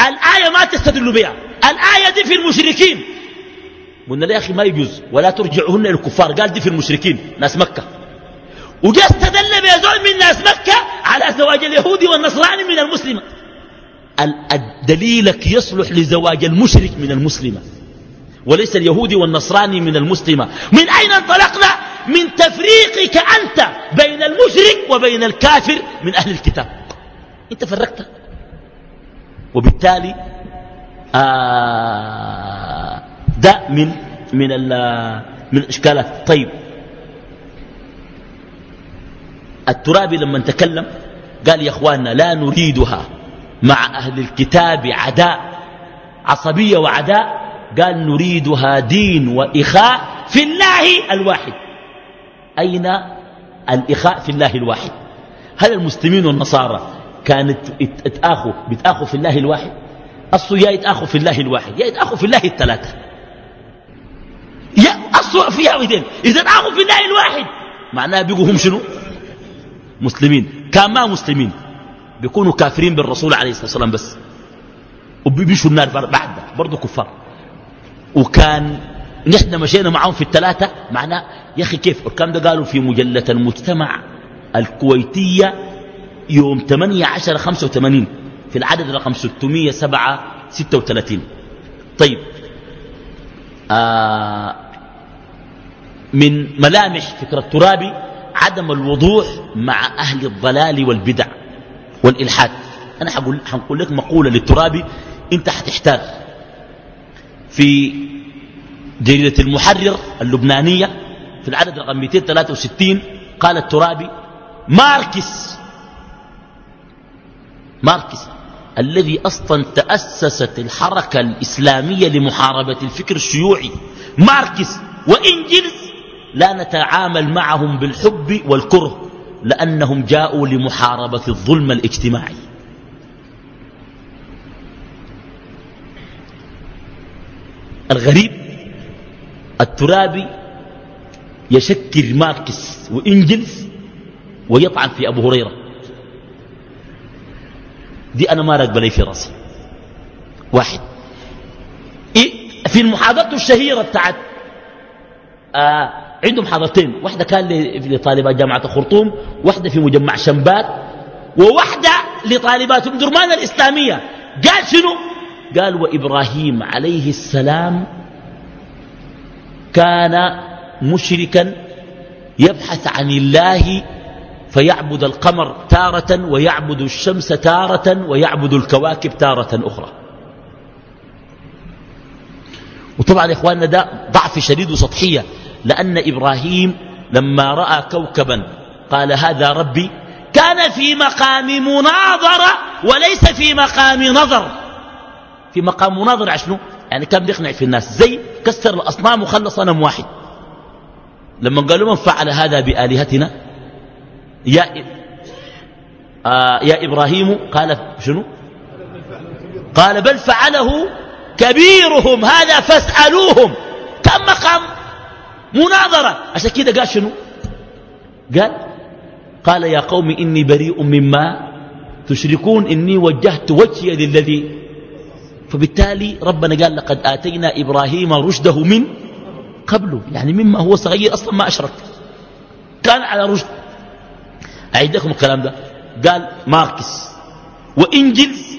الآية ما تستدل بها. الآية دي في المشركين. قلنا يا أخي ما يجوز ولا ترجعهن إلى الكفار قال دي في المشركين ناس مكة. وجاء استدل بيزول من ناس مكة على زواج اليهودي والنصراني من المسلمة. دليلك يصلح لزواج المشرك من المسلمة وليس اليهودي والنصراني من المسلمة. من أين انطلقنا؟ من تفريقك أنت بين المشرك وبين الكافر من أهل الكتاب. أنت فرقت. وبالتالي آه ده من من من الإشكالات. طيب. الترابي لما تكلم قال يا إخواننا لا نريدها مع أهل الكتاب عداء عصبية وعداء. قال نريدها دين وإخاء في الله الواحد. أين الإخاء في الله الواحد؟ هل المسلمين والنصارى كانت اتآخوا بتآخوا في الله الواحد؟ أصل يا يتآخوا في الله الواحد يا يتآخوا في الله الثلاثة. أصل فيها ويدين إذا تآخوا في الواحد معناها بيقوا هم شنو؟ مسلمين. كان ما مسلمين. بيكونوا كافرين بالرسول عليه الصلاة والسلام بس. وبيمشوا النار بعد برضه كفار. وكان نحن مشينا معهم في الثلاثة. معناه يا أخي كيف؟ الكلام ده قالوا في مجلة المجتمع الكويتية يوم 8 10 85 في العدد رقم 636 طيب. آه من ملامح فكرة الترابي عدم الوضوح مع أهل الضلال والبدع والإلحاد. أنا حقول, حنقول لك مقولة للترابي أنت حتحتاج في جريدة المحرر اللبنانية في العدد رقم 263 قال الترابي ماركس. ماركس الذي أصلا تأسست الحركة الإسلامية لمحاربة الفكر الشيوعي. ماركس وإنجلز. لا نتعامل معهم بالحب والكره لأنهم جاءوا لمحاربة الظلم الاجتماعي. الغريب الترابي يشكر ماركس وإنجلز ويطعن في أبو هريرة. دي أنا ما راكبة لي في راسي. واحد. في المحاضرة الشهيرة بتاعت آه عندهم حضرتين واحدة كان لطالبات جامعة الخرطوم واحدة في مجمع شمبات وواحدة لطالبات ام درمان الإسلامية. قال شنو؟ قال وإبراهيم عليه السلام كان مشركا يبحث عن الله فيعبد القمر تارة ويعبد الشمس تارة ويعبد الكواكب تارة أخرى. وطبعا إخواننا ده ضعف شديد وسطحية. لأن إبراهيم لما رأى كوكبا قال هذا ربي كان في مقام مناظرة وليس في مقام نظر. في مقام مناظرة عشنو؟ يعني كان بيقنع في الناس؟ زي كسر الأصنام وخلى صنم واحد لما قالوا من فعل هذا بآلهتنا؟ يا آه يا إبراهيم قال شنو؟ قال بل فعله كبيرهم هذا فاسألوهم. كم مقام مناظرة. عشان كده قال شنو؟ قال قال يا قوم إني بريء مما تشركون إني وجهت وجهي للذي. فبالتالي ربنا قال لقد آتينا إبراهيم رشده من قبله. يعني مما هو صغير أصلا ما أشرك. كان على رشد. أعيد لكم الكلام ده. قال ماركس وإنجلز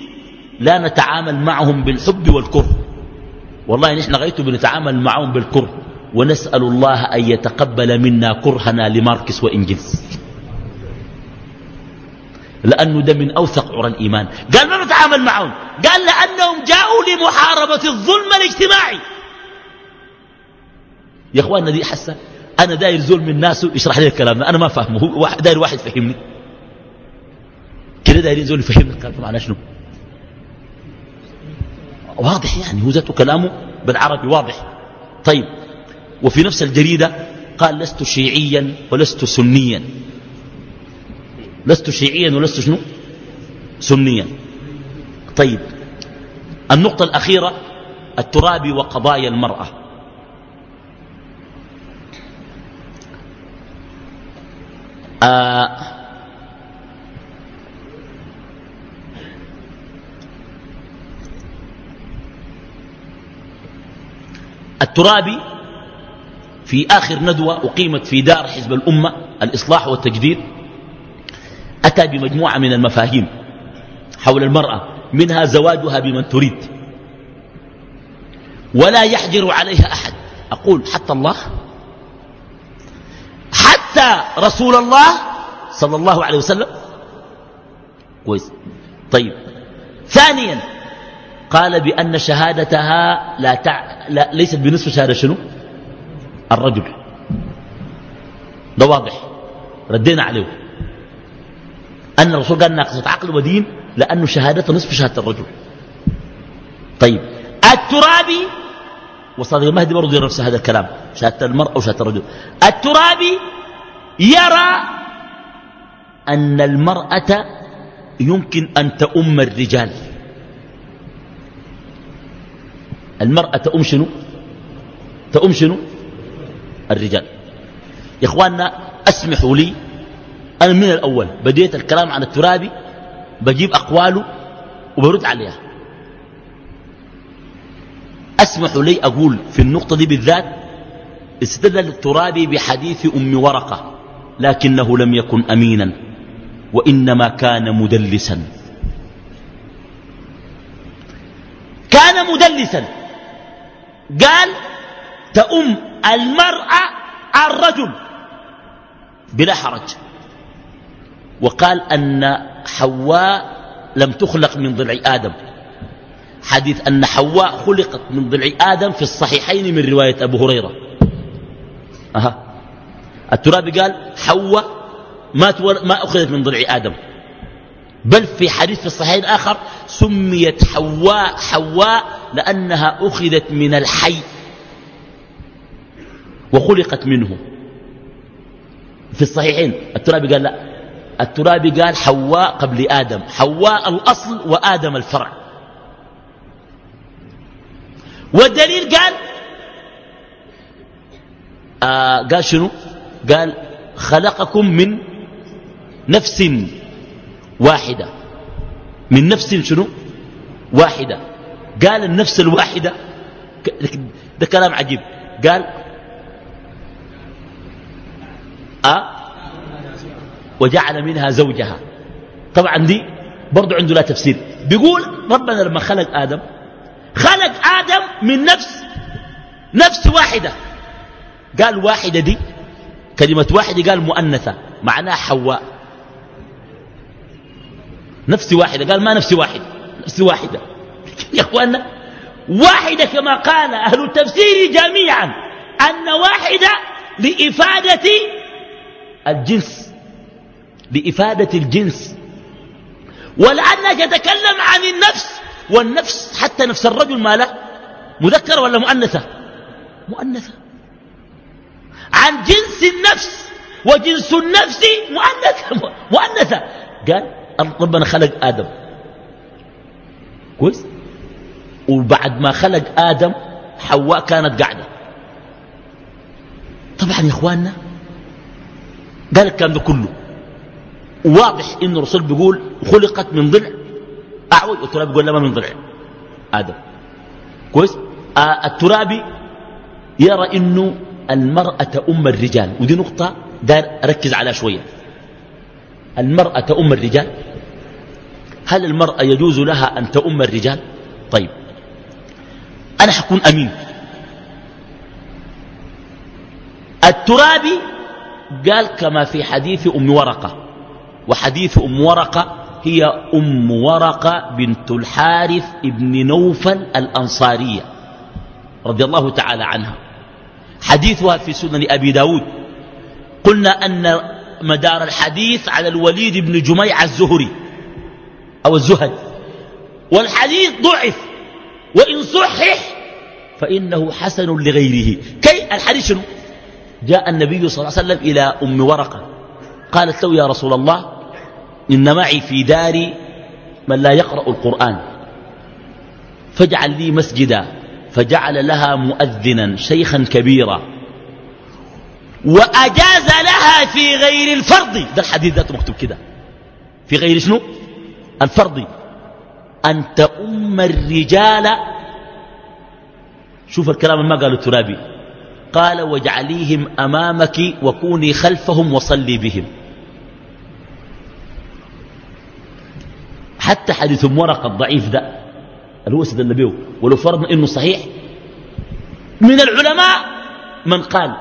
لا نتعامل معهم بالحب والكره. والله نحن غيت بنتعامل معهم بالكره. ونسأل الله أن يتقبل منا كرهنا لماركس وإنجلز لأنه ده من أوثق عرى الإيمان. قال ما نتعامل معهم؟ قال لأنهم جاءوا لمحاربة الظلم الاجتماعي. يا اخواننا دي حسه أنا داير زول من الناس يشرح لي الكلام أنا ما فاهمه. داير واحد يفهمني كده دايرين زول يفهمني الكلام. معناه شنو؟ واضح يعني. هو ذاته كلامه بالعربي واضح. طيب وفي نفس الجريدة قال لست شيعيا ولست سنيا. لست شيعيا ولست شنو؟ سنيا. طيب النقطة الأخيرة الترابي وقضايا المرأة. آه الترابي في آخر ندوة أقيمت في دار حزب الأمة الإصلاح والتجديد أتى بمجموعة من المفاهيم حول المرأة منها زواجها بمن تريد. ولا يحجر عليها أحد. أقول حتى الله حتى رسول الله صلى الله عليه وسلم. كويس. طيب. ثانيا قال بأن شهادتها لا, تع... لا ليست بنصف شهادة شنو؟ الرجل. ده واضح. ردينا عليه. أن الرسول قال ناقصة عقل ودين لأنه شهادته نصف شهادة الرجل. طيب. الترابي وصادق المهدي برضه يرى نفس هذا الكلام. شهادة المرأة وشهادة الرجل. الترابي يرى أن المرأة يمكن أن تؤم الرجال. المرأة تؤم شنو؟ تؤم شنو؟ الرجال. يا إخواننا أسمحوا لي أنا من الأول بديت الكلام عن الترابي بجيب أقواله وبرد عليها. أسمحوا لي أقول في النقطة دي بالذات استدل الترابي بحديث أم ورقة لكنه لم يكن أمينا وإنما كان مدلسا. كان مدلسا. قال تأم المرأة الرجل بلا حرج. وقال أن حواء لم تخلق من ضلع آدم. حديث أن حواء خلقت من ضلع آدم في الصحيحين من رواية أبو هريرة. أها. الترابي قال حواء ما, ما أخذت من ضلع آدم. بل في حديث في الصحيحين آخر سميت حواء حواء لأنها أخذت من الحي. وخلقت منه. في الصحيحين الترابي قال لا. الترابي قال حواء قبل آدم حواء الأصل وآدم الفرع. والدليل قال آه قال شنو؟ قال خلقكم من نفس واحدة. من نفس شنو؟ واحدة. قال النفس الواحدة ده كلام عجيب. قال أه وجعل منها زوجها. طبعا دي برضو عنده لا تفسير. بيقول ربنا لما خلق آدم خلق آدم من نفس نفس واحدة. قال واحدة دي كلمة واحدة قال مؤنثة معناها حواء. نفس واحدة قال ما نفس واحد نفس واحدة. يا أخوانا واحدة كما قال أهل التفسير جميعا أن واحدة لإفادة الجنس لإفادة الجنس. ولأنك تتكلم عن النفس والنفس حتى نفس الرجل ما له مذكر ولا مؤنثة؟ مؤنثة. عن جنس النفس وجنس النفس مؤنثة مؤنثة. قال ربنا خلق آدم. كويس؟ وبعد ما خلق آدم حواء كانت قاعدة. طبعا يا إخواننا قال الكلام ده كله. واضح إن الرسول بيقول خلقت من ضلع. أعوج والتراب بيقول لما من ضلع. آدم. كويس؟ آه الترابي يرى إنه المرأة أم الرجال. ودي نقطة دار أركز عليها شوية. المرأة أم الرجال. هل المرأة يجوز لها أن تؤم الرجال؟ طيب. أنا حكون أمين. الترابي قال كما في حديث أم ورقة. وحديث أم ورقة هي أم ورقة بنت الحارث ابن نوفل الأنصارية رضي الله تعالى عنها. حديثها في سنن أبي داود. قلنا أن مدار الحديث على الوليد بن جميع الزهري أو الزهد والحديث ضعف وإن صحح فإنه حسن لغيره. كي الحديث شنو؟ جاء النبي صلى الله عليه وسلم إلى أم ورقة. قالت له يا رسول الله إن معي في داري من لا يقرأ القرآن. فاجعل لي مسجدا. فجعل لها مؤذنا شيخا كبيرا. وأجاز لها في غير الفرض. ده الحديث ذاته مكتوب كده. في غير شنو؟ الفرض. أن تؤم الرجال. شوف الكلام ما قال الترابي. قال واجعليهم أمامك وكوني خلفهم وصلي بهم. حتى حديث ورقة الضعيف ده اللي هو سيد النبي ولو فرضنا إنه صحيح. من العلماء من قال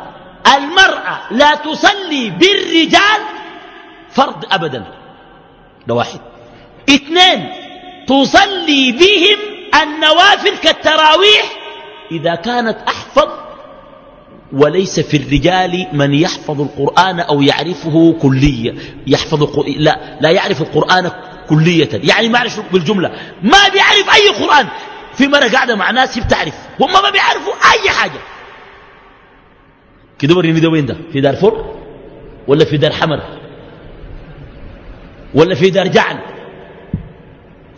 المرأة لا تصلي بالرجال فرض أبدا. ده واحد. اثنين تصلي بهم النوافل كالتراويح إذا كانت أحفظ وليس في الرجال من يحفظ القرآن أو يعرفه كلية. يحفظ لا, لا يعرف القرآن كلية. يعني ما يعرف بالجملة. ما بيعرف أي قرآن. في مرة قاعدة مع ناس بتعرف هم ما بيعرفوا أي حاجة. كده وريني ده وين ده؟ في دار فر ولا في دار حمر؟ ولا في دار جعل؟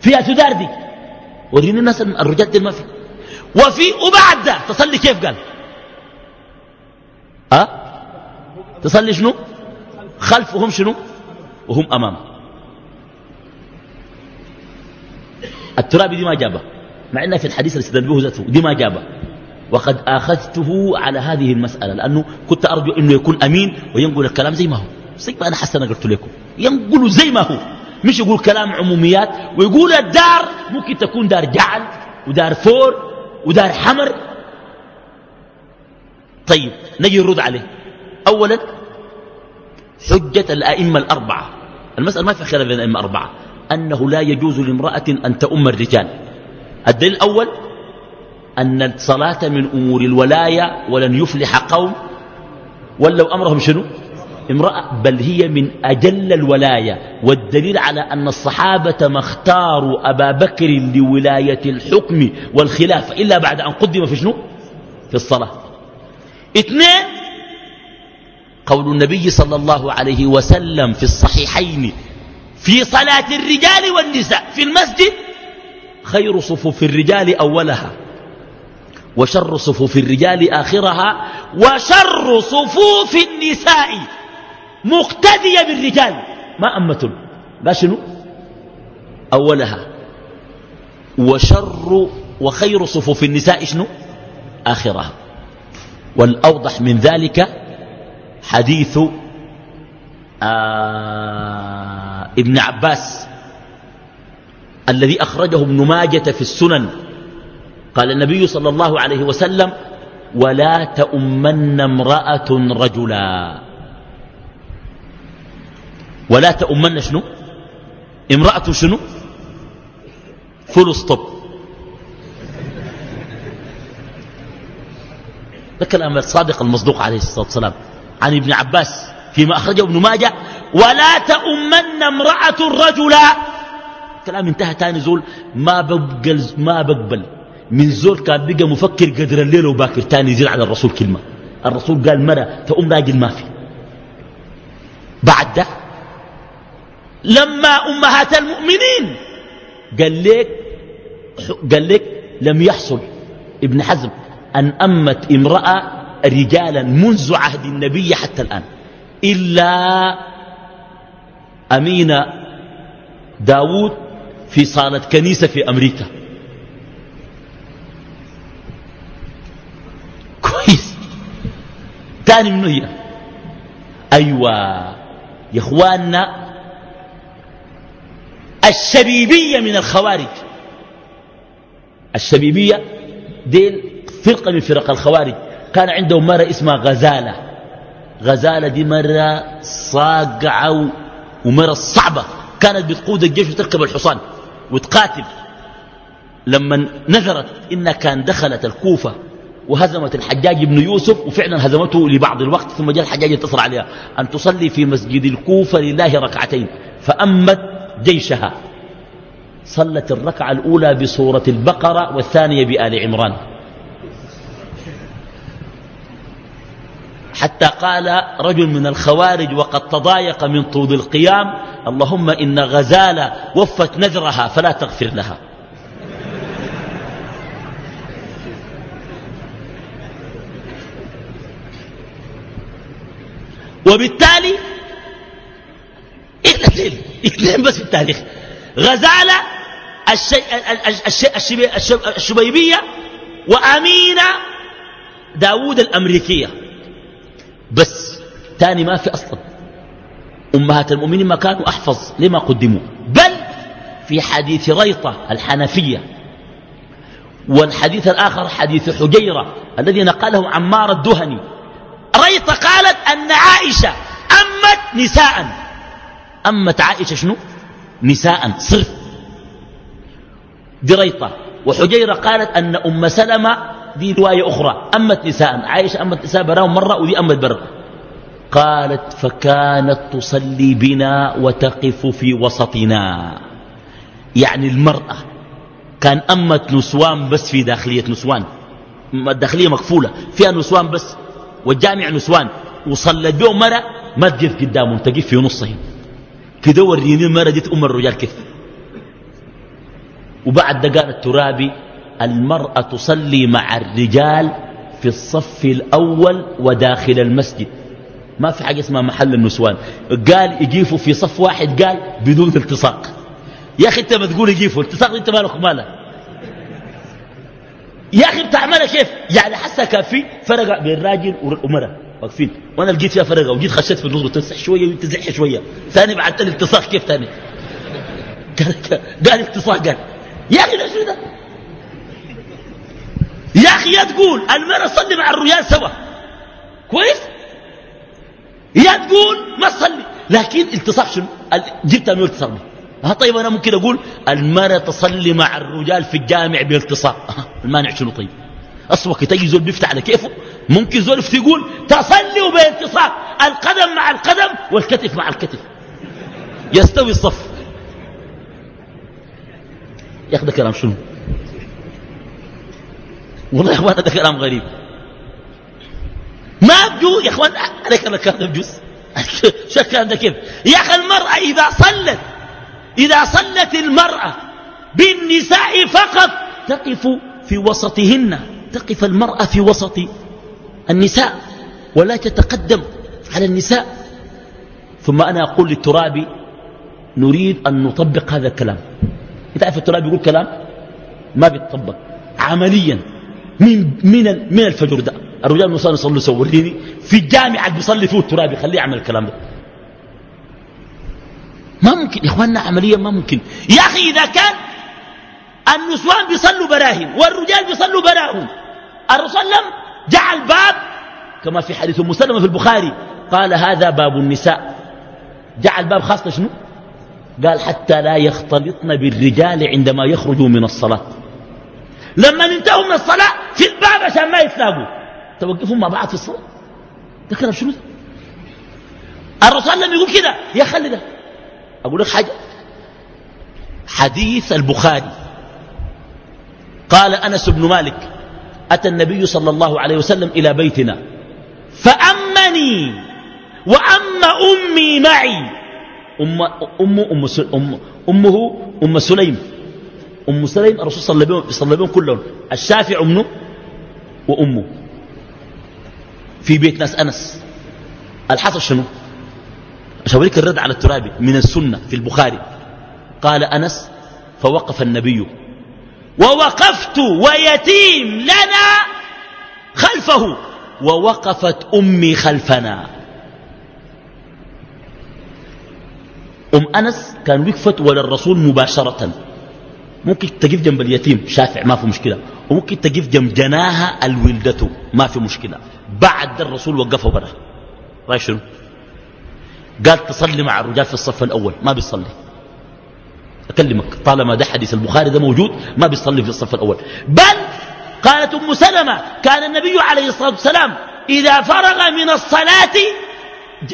فيها تدار دي. وريني الناس الرجال دي ما في. وفي وبعد ده تصلي كيف قال؟ أه؟ تصلي شنو؟ خلفهم شنو؟ وهم أمام. الترابي دي ما جابه. مع إنها في الحديث اللي استدل ذاته دي ما جابه. وقد آخذته على هذه المسألة لأنه كنت أرجو إنه يكون أمين وينقل الكلام زي ما هو. زي ما أنا حسنا قلت لكم. ينقل زي ما هو. مش يقول كلام عموميات ويقول الدار ممكن تكون دار جعل ودار فور ودار حمر طيب نجي نرد عليه. اولا حجة الأئمة الأربعة. المسألة ما في خلاف بين الأئمة الأربعة. أنه لا يجوز لامرأة أن تؤم الرجال. الدليل الأول أن الصلاة من أمور الولاية ولن يفلح قوم. ولو أمرهم شنو؟ امرأة بل هي من أجل الولاية. والدليل على أن الصحابة ما اختاروا أبا بكر لولاية الحكم والخلافة إلا بعد أن قدم في شنو؟ في الصلاة. اثنين. قول النبي صلى الله عليه وسلم في الصحيحين في صلاة الرجال والنساء في المسجد خير صفوف الرجال أولها وشر صفوف الرجال آخرها وشر صفوف النساء مقتدية بالرجال. ما أمة لا شنو؟ أولها. وشر وخير صفوف النساء شنو؟ آخرها. والأوضح من ذلك حديث آه ابن عباس الذي أخرجه ابن ماجة في السنن. قال النبي صلى الله عليه وسلم ولا تؤمن امرأة رجلا. ولا تؤمن شنو؟ امرأة شنو؟ فول ده كلام الصادق المصدوق عليه الصلاة والسلام. عن ابن عباس فيما أخرجه ابن ماجه ولا تؤمن امرأة رجلا كلام انتهى تاني زول ما بقبل ما بقبل. من زول كان بقى مفكر قدر الليل وباكر تاني يزيد على الرسول كلمة. الرسول قال مرة تقوم راجل ما في. بعد ده لما أمهات المؤمنين قال لك قال لك لم يحصل. ابن حزم أن أمت امرأة رجالا منذ عهد النبي حتى الآن. إلا أمين داود في صالة كنيسة في أمريكا. كويس. تاني منه هي؟ أيوة يا إخواننا الشبيبية من الخوارج. الشبيبية ديل فرقة من فرق الخوارج. كان عندهم مرة اسمها غزالة. غزالة دي مرة صاقعة ومرة صعبة. كانت بتقود الجيش وتركب الحصان وتقاتل. لما نذرت إنها كان دخلت الكوفة وهزمت الحجاج بن يوسف وفعلا هزمته لبعض الوقت ثم جاء الحجاج يتصل عليها أن تصلي في مسجد الكوفة لله ركعتين. فأمت جيشها. صلت الركعة الأولى بسورة البقرة والثانية بآل عمران. حتى قال رجل من الخوارج وقد تضايق من طول القيام اللهم إن غزالة وفت نذرها فلا تغفر لها. وبالتالي اثنين اثنين بس في التاريخ. غزالة الشبيبية وأمينة داوود الأمريكية. بس تاني ما في أصلا. أمهات المؤمنين ما كانوا أحفظ لما قدموا. بل في حديث ريطة الحنفية والحديث الآخر حديث حجيرة الذي نقله عمار الدهني. ريطة قالت أن عائشة أمت نساء. أمت عائشة شنو؟ نساء صرف. دي ريطة. وحجيرة قالت أن أم سلمة دي رواية أخرى أمت نساء عائشة أمت نساء براهم مرة ودي أمت برا. قالت فكانت تصلي بنا وتقف في وسطنا. يعني المرأة كان أمت نسوان بس في داخلية نسوان الداخلية مقفولة فيها نسوان بس والجامع نسوان. وصلت بهم مرة ما تقف قدامهم تقف في نصهم. كده وريني المرة دي أم الرجال كيف؟ وبعد ده قال الترابي المرأة تصلي مع الرجال في الصف الأول وداخل المسجد. ما في حاجة اسمها محل النسوان. قال يجيفوا في صف واحد قال بدون التصاق يا أخي أنت ما تقول يجيفوا التصاق أنت مالك مالك يا أخي بتعملها كيف؟ يعني حسا كان في فرق بين راجل ومرأة. واقفين. وأنا لقيت فيها فرقة وجيت خشيت في النص تنسح شوية وتزح شوية. ثاني بعد الالتصاق كيف ثاني قال التصاق قال يا أخي ده ده يا أخي يا تقول المرأة تصلي مع الرجال سوا. كويس؟ يا تقول ما تصلي. لكن التصاق شنو؟ جبتها من التصاق ها طيب أنا ممكن أقول المرأة تصلي مع الرجال في الجامع بالتصاق المانع شنو طيب؟ أصلا تجي زول بيفتح على كيفه. ممكن زول يقول تصلي بالتصاق القدم مع القدم والكتف مع الكتف. يستوي الصف. يا أخي ده كلام شنو؟ والله يا أخوان هذا كلام غريب. ما بجوز يا أخوان عليك الكلام ده بجوز. الكلام ده كيف؟ يا أخي المرأة إذا صلت إذا صلت المرأة بالنساء فقط تقف في وسطهن تقف المرأة في وسط النساء ولا تتقدم على النساء. ثم أنا أقول للترابي نريد أن نطبق هذا الكلام. انت عارف الترابي يقول كلام ما بيتطبق. عمليا. من من من الفجر ده. الرجال مصان يصلوا سوريني في الجامعة بيصلي فيه الترابي خليه يعمل الكلام ده. ما ممكن. يا إخواننا عمليا ما ممكن. يا أخي إذا كان النسوان بيصلوا براهن والرجال بيصلوا براهن الرسول جعل باب كما في حديث أم سلمة في البخاري قال هذا باب النساء. جعل باب خاص شنو؟ قال حتى لا يختلطن بالرجال عندما يخرجوا من الصلاة. لما انتهوا من الصلاة في الباب عشان ما يتلاقوا توقفهم مع بعض في الصلاة. ده كلام شنو الرسول لم يقول كده. يا خلي ده. أقول لك حاجة. حديث البخاري. قال أنس بن مالك أتى النبي صلى الله عليه وسلم إلى بيتنا. فأمني وأم أمي معي. أم أم أم أمه أم سليم. أم سليم الرسول صلى الله عليه وسلم كلهم. الشافع ابنه وأمه. في بيت ناس أنس. الحصل شنو؟ أشاوريك الرد على الترابي من السنة في البخاري. قال أنس فوقف النبي. ووقفت ويتيم لنا خلفه. ووقفت أمي خلفنا. أم أنس كان وقفت ولا الرسول مباشرة. ممكن تقف جنب اليتيم شافع ما في مشكلة. وممكن تقف جنب جناها الولدته ما في مشكلة. بعد الرسول وقفه برا. رأي شنو؟ قال تصلي مع الرجال في الصف الأول ما بيصلي. أكلمك طالما ده حديث البخاري ده موجود ما بيصلي في الصف الأول. بل قالت أم سلمة كان النبي عليه الصلاة والسلام إذا فرغ من الصلاة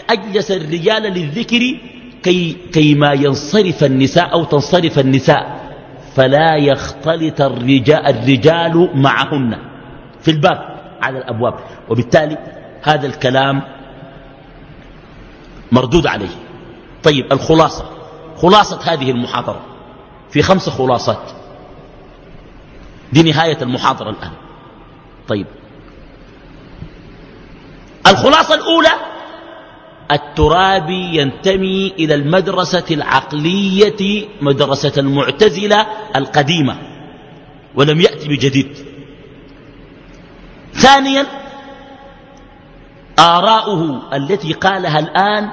أجلس الرجال للذكر كي كيما ينصرف النساء أو تنصرف النساء. فلا يختلط الرجال, الرجال معهن في الباب على الأبواب. وبالتالي هذا الكلام مردود عليه. طيب الخلاصة. خلاصة هذه المحاضرة. في خمس خلاصات. دي نهاية المحاضرة الآن. طيب. الخلاصة الأولى الترابي ينتمي إلى المدرسة العقلية مدرسة المعتزلة القديمة ولم يأتي بجديد. ثانيا آراؤه التي قالها الآن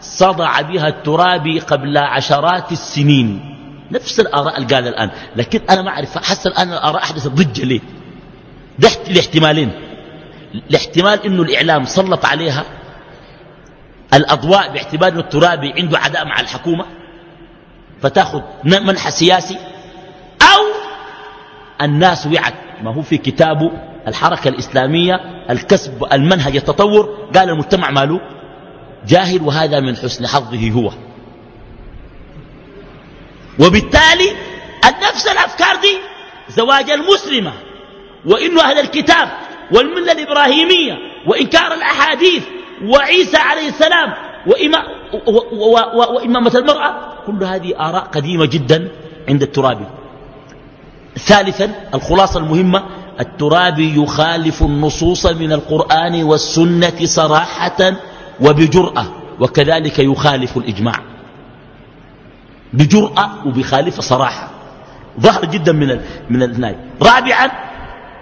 صدع بها الترابي قبل عشرات السنين. نفس الآراء اللي قالها الآن. لكن أنا ما أعرف حتى الآن الآراء أحدثت ضجة ليه؟ ده الاحتمالين الاحتمال إنه الإعلام سلط عليها الأضواء باعتبار أن الترابي عنده عداء مع الحكومة فتأخذ منحى سياسي أو الناس وعت ما هو في كتابه الحركة الإسلامية الكسب المنهج التطور؟ قال المجتمع ماله؟ جاهل وهذا من حسن حظه هو. وبالتالي نفس الأفكار دي زواج المسلمة وإنه أهل الكتاب والملة الإبراهيمية وإنكار الأحاديث وعيسى عليه السلام وإمامة المرأة. كل هذه آراء قديمة جدا عند الترابي. ثالثا الخلاصة المهمة الترابي يخالف النصوص من القرآن والسنة صراحة وبجرأة وكذلك يخالف الإجماع. بجرأة وبخالف صراحة. ظهر جدا من من الناي رابعا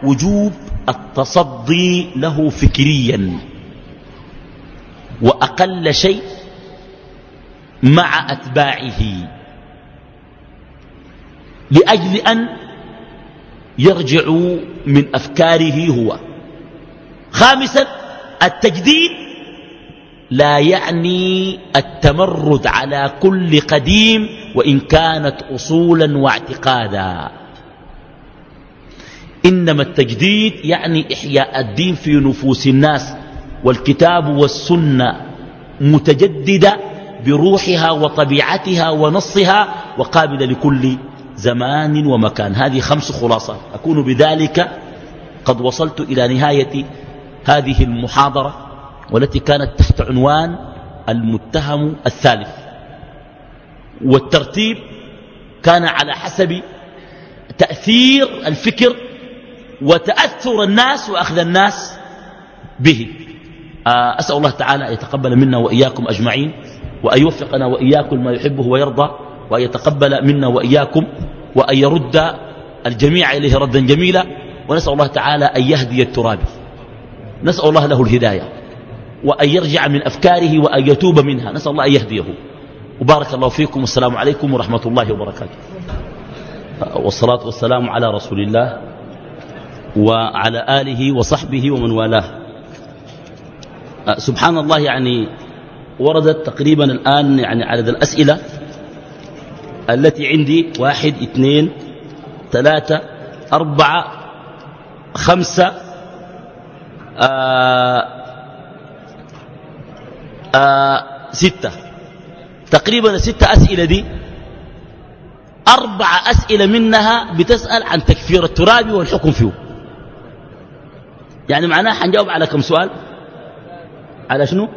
وجوب التصدي له فكريا. وأقل شيء مع أتباعه. لأجل أن يرجعوا من أفكاره هو. خامسا التجديد لا يعني التمرد على كل قديم وإن كانت أصولا واعتقادا. إنما التجديد يعني إحياء الدين في نفوس الناس. والكتاب والسنة متجددة بروحها وطبيعتها ونصها وقابلة لكل زمان ومكان. هذه خمس خلاصات. أكون بذلك قد وصلت إلى نهاية هذه المحاضرة والتي كانت تحت عنوان المتهم الثالث. والترتيب كان على حسب تأثير الفكر وتأثر الناس وأخذ الناس به. أسأل الله تعالى أن يتقبل منا وإياكم أجمعين وأن يوفقنا وإياكم ما يحبه ويرضى وأن يتقبل منا وإياكم وأن يرد الجميع إليه ردا جميلا ونسأل الله تعالى أن يهدي الترابي نسأل الله له الهداية وأن يرجع من أفكاره وأن يتوب منها. نسأل الله أن يهديه. وبارك الله فيكم. والسلام عليكم ورحمة الله وبركاته. والصلاة والسلام على رسول الله وعلى آله وصحبه ومن والاه. سبحان الله يعني وردت تقريبا الآن يعني عدد الأسئلة التي عندي واحد اثنين ثلاثة أربعة خمسة آآ آآ ستة. تقريبا الستة أسئلة دي أربع أسئلة منها بتسأل عن تكفير التراب والحكم فيه. يعني معناها حنجاوب على كم سؤال؟ على شنو؟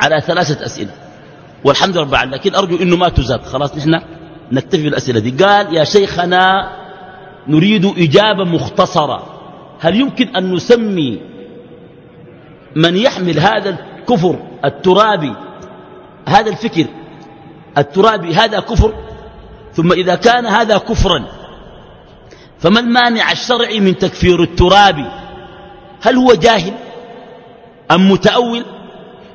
على ثلاثة أسئلة. والحمد لله بعد لكن أرجو إنه ما تزاد. خلاص نحن نكتفي بالأسئلة دي. قال يا شيخنا نريد إجابة مختصرة. هل يمكن أن نسمي من يحمل هذا الكفر الترابي هذا الفكر الترابي هذا كفر؟ ثم إذا كان هذا كفرا فما المانع الشرعي من تكفير الترابي؟ هل هو جاهل؟ أم متأول؟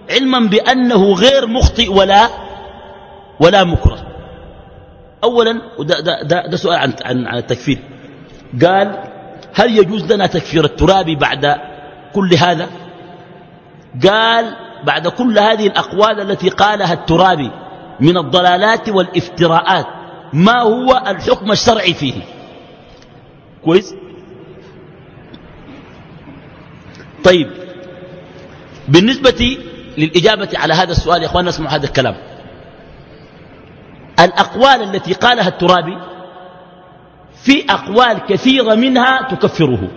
علما بأنه غير مخطئ ولا ولا مكره. أولا ده, ده, ده, ده سؤال عن, عن, عن التكفير. قال هل يجوز لنا تكفير الترابي بعد كل هذا؟ قال بعد كل هذه الأقوال التي قالها الترابي من الضلالات والافتراءات ما هو الحكم الشرعي فيه؟ كويس؟ طيب. بالنسبة للإجابة على هذا السؤال يا أخواننا اسمعوا هذا الكلام. الأقوال التي قالها الترابي في أقوال كثيرة منها تكفره.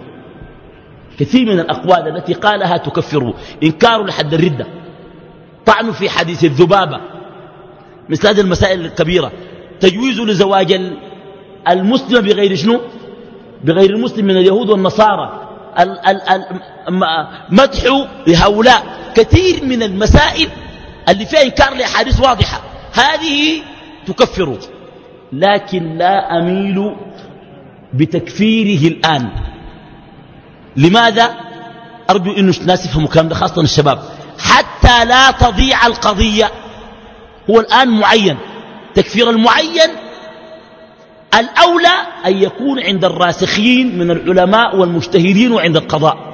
كثير من الأقوال التي قالها تكفره. إنكار لحد الردة طعن في حديث الذبابة مثل هذه المسائل الكبيرة. تجويز لزواج المسلم بغير شنو؟ بغير المسلم من اليهود والنصارى. مدح لهؤلاء كثير من المسائل اللي فيها إنكار لأحاديث واضحة. هذه تكفر. لكن لا أميل بتكفيره الآن. لماذا؟ أرجو أنه الناس يفهموا الكلام ده خاصة الشباب. حتى لا تضيع القضية. هو الآن معين. تكفير المعين الأولى أن يكون عند الراسخين من العلماء والمجتهدين وعند القضاء.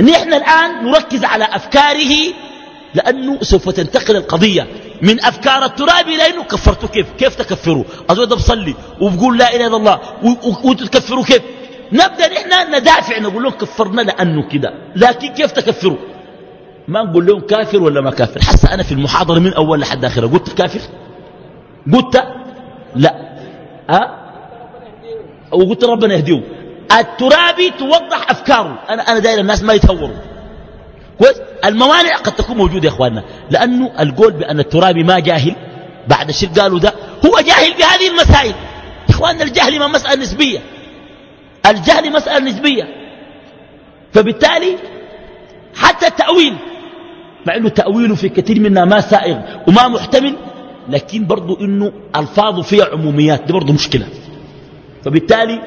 نحن الآن نركز على أفكاره لأنه سوف تنتقل القضية من أفكار الترابي لأنه كفرته كيف؟ كيف تكفروا؟ أزود بصلي وبقول لا إله إلا الله وتكفروا كيف؟ نبدأ نحن ندافع نقول لهم كفرنا لأنه كده. لكن كيف تكفروا؟ ما نقول لهم كافر ولا ما كافر؟ حتى أنا في المحاضرة من أول لحد آخرة قلت كافر؟ قلت لا. أه؟ وقلت ربنا يهديه الترابي توضح أفكاره أنا, أنا داير الناس ما يتهوروا. كويس؟ الموانع قد تكون موجودة يا إخواننا. لأنه القول بأن الترابي ما جاهل بعد الشيء قالوا ده؟ هو جاهل بهذه المسائل. إخواننا الجهل ما مسألة نسبية. الجهل مسألة نسبية. فبالتالي حتى التأويل مع أنه تأويله في كثير منا ما سائغ وما محتمل لكن برضو أنه ألفاظه فيها عموميات دي برضو مشكلة. فبالتالي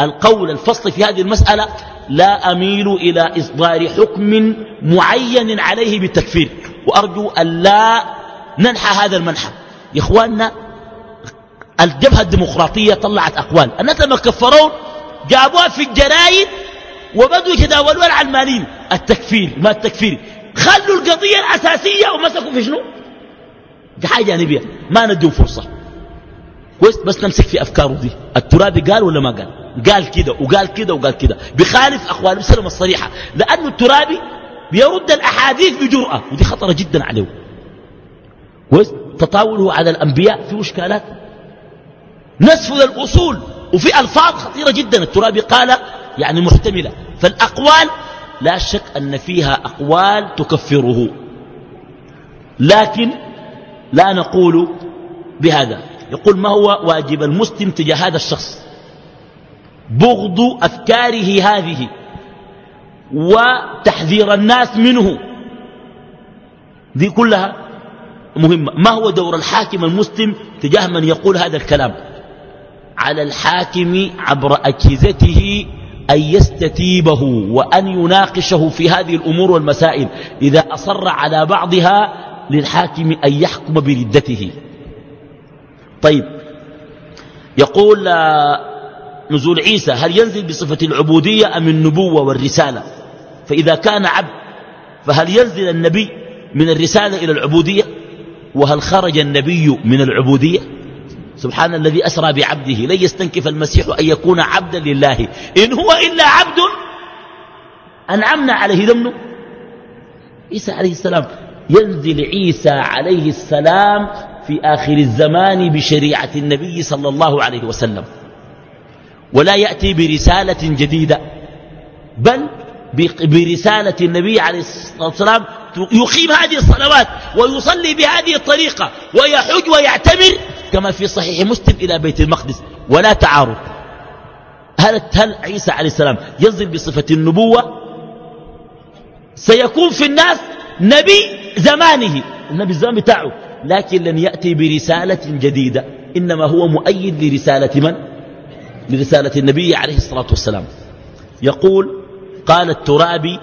القول الفصل في هذه المسألة لا أميل إلى إصدار حكم معين عليه بالتكفير. وأرجو أن لا ننحى هذا المنحى. يا إخواننا الجبهة الديمقراطية طلعت أقوال. الناس لما كفرون جابوها في الجرايد وبدوا يتداولوا على المالين. التكفير ما التكفير؟ خلوا القضية الأساسية ومسكوا في شنو؟ دي حاجة جانبية ما ندوا فرصة. كويس؟ بس نمسك في أفكاره دي. الترابي قال ولا ما قال؟ قال كده وقال كده وقال كده. بخالف أقوال وسلم الصريحة. لأنه الترابي بيرد الأحاديث بجرأة. ودي خطرة جدا عليه. كويس؟ تطاوله على الأنبياء في مشكلات. نسف الأصول. وفي ألفاظ خطيرة جدا. الترابي قال يعني محتملة. فالأقوال لا شك أن فيها أقوال تكفره. لكن لا نقول بهذا. يقول ما هو واجب المسلم تجاه هذا الشخص؟ بغض أفكاره هذه وتحذير الناس منه. دي كلها مهمة. ما هو دور الحاكم المسلم تجاه من يقول هذا الكلام؟ على الحاكم عبر أجهزته أن يستتيبه وأن يناقشه في هذه الأمور والمسائل. إذا أصر على بعضها للحاكم أن يحكم بردته. طيب. يقول نزول عيسى هل ينزل بصفة العبودية أم النبوة والرسالة؟ فإذا كان عبد فهل ينزل النبي من الرسالة إلى العبودية؟ وهل خرج النبي من العبودية؟ سبحان الذي أسرى بعبده. لن يستنكف المسيح أن يكون عبدا لله. إن هو إلا عبد أنعمنا عليه ذمنه عيسى عليه السلام ينزل عيسى عليه السلام في آخر الزمان بشريعة النبي صلى الله عليه وسلم. ولا يأتي برسالة جديدة بل برسالة النبي عليه الصلاة والسلام يقيم هذه الصلوات ويصلي بهذه الطريقة ويحج ويعتمر كما في صحيح مسلم إلى بيت المقدس. ولا تعارض. هل, هل عيسى عليه السلام ينزل بصفة النبوة؟ سيكون في الناس نبي زمانه النبي الزمان بتاعه. لكن لن يأتي برسالة جديدة. إنما هو مؤيد لرسالة من؟ لرسالة النبي عليه الصلاة والسلام. يقول قال الترابي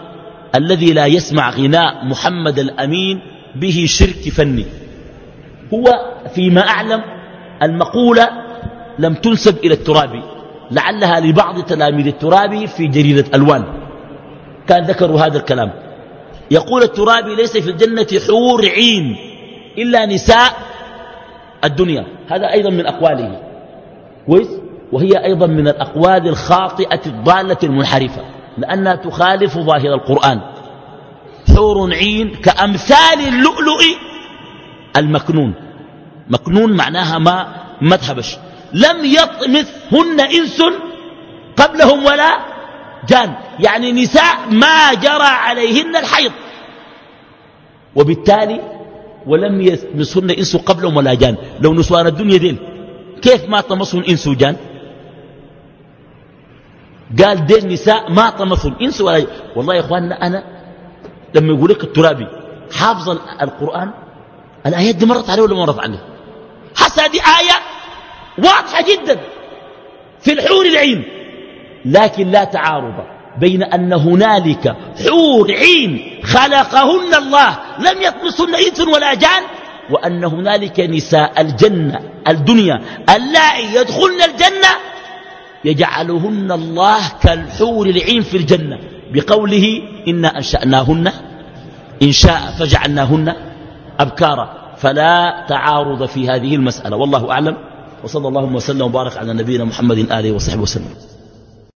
الذي لا يسمع غناء محمد الأمين به شرك فني. هو فيما أعلم المقولة لم تنسب إلى الترابي. لعلها لبعض تلاميذ الترابي في جريدة ألوان. كان ذكروا هذا الكلام. يقول الترابي ليس في الجنة حور عين إلا نساء الدنيا. هذا أيضا من أقواله. كويس؟ وهي أيضا من الأقوال الخاطئة الضالة المنحرفة لأنها تخالف ظاهر القرآن. حور عين كأمثال اللؤلؤ المكنون. مكنون معناها ما ما تهبش لم يطمثهن إنس قبلهم ولا جان يعني نساء ما جرى عليهن الحيض. وبالتالي ولم يمسهن إنس قبلهم ولا جان. لو نسوان الدنيا دين كيف ما طمسهن إنس وجان؟ قال دين نساء ما طمثن إنس ولا جان. والله يا إخواننا أنا لما يقول لك الترابي حافظ القرآن الآيات دي مرت عليه ولا مرت عليه؟ حتى دي آية واضحة جدا. في الحور العين. لكن لا تعارض بين أن هنالك حور عين خلقهن الله لم يطمسهن إنس ولا جان وأن هنالك نساء الجنة الدنيا اللائي يدخلن الجنة يجعلهن الله كالحور العين في الجنة. بقوله إنا أنشأناهن إن شاء فجعلناهن أبكارا. فلا تعارض في هذه المسألة. والله أعلم. وصلى الله وسلم وبارك على نبينا محمد آله وصحبه وسلم.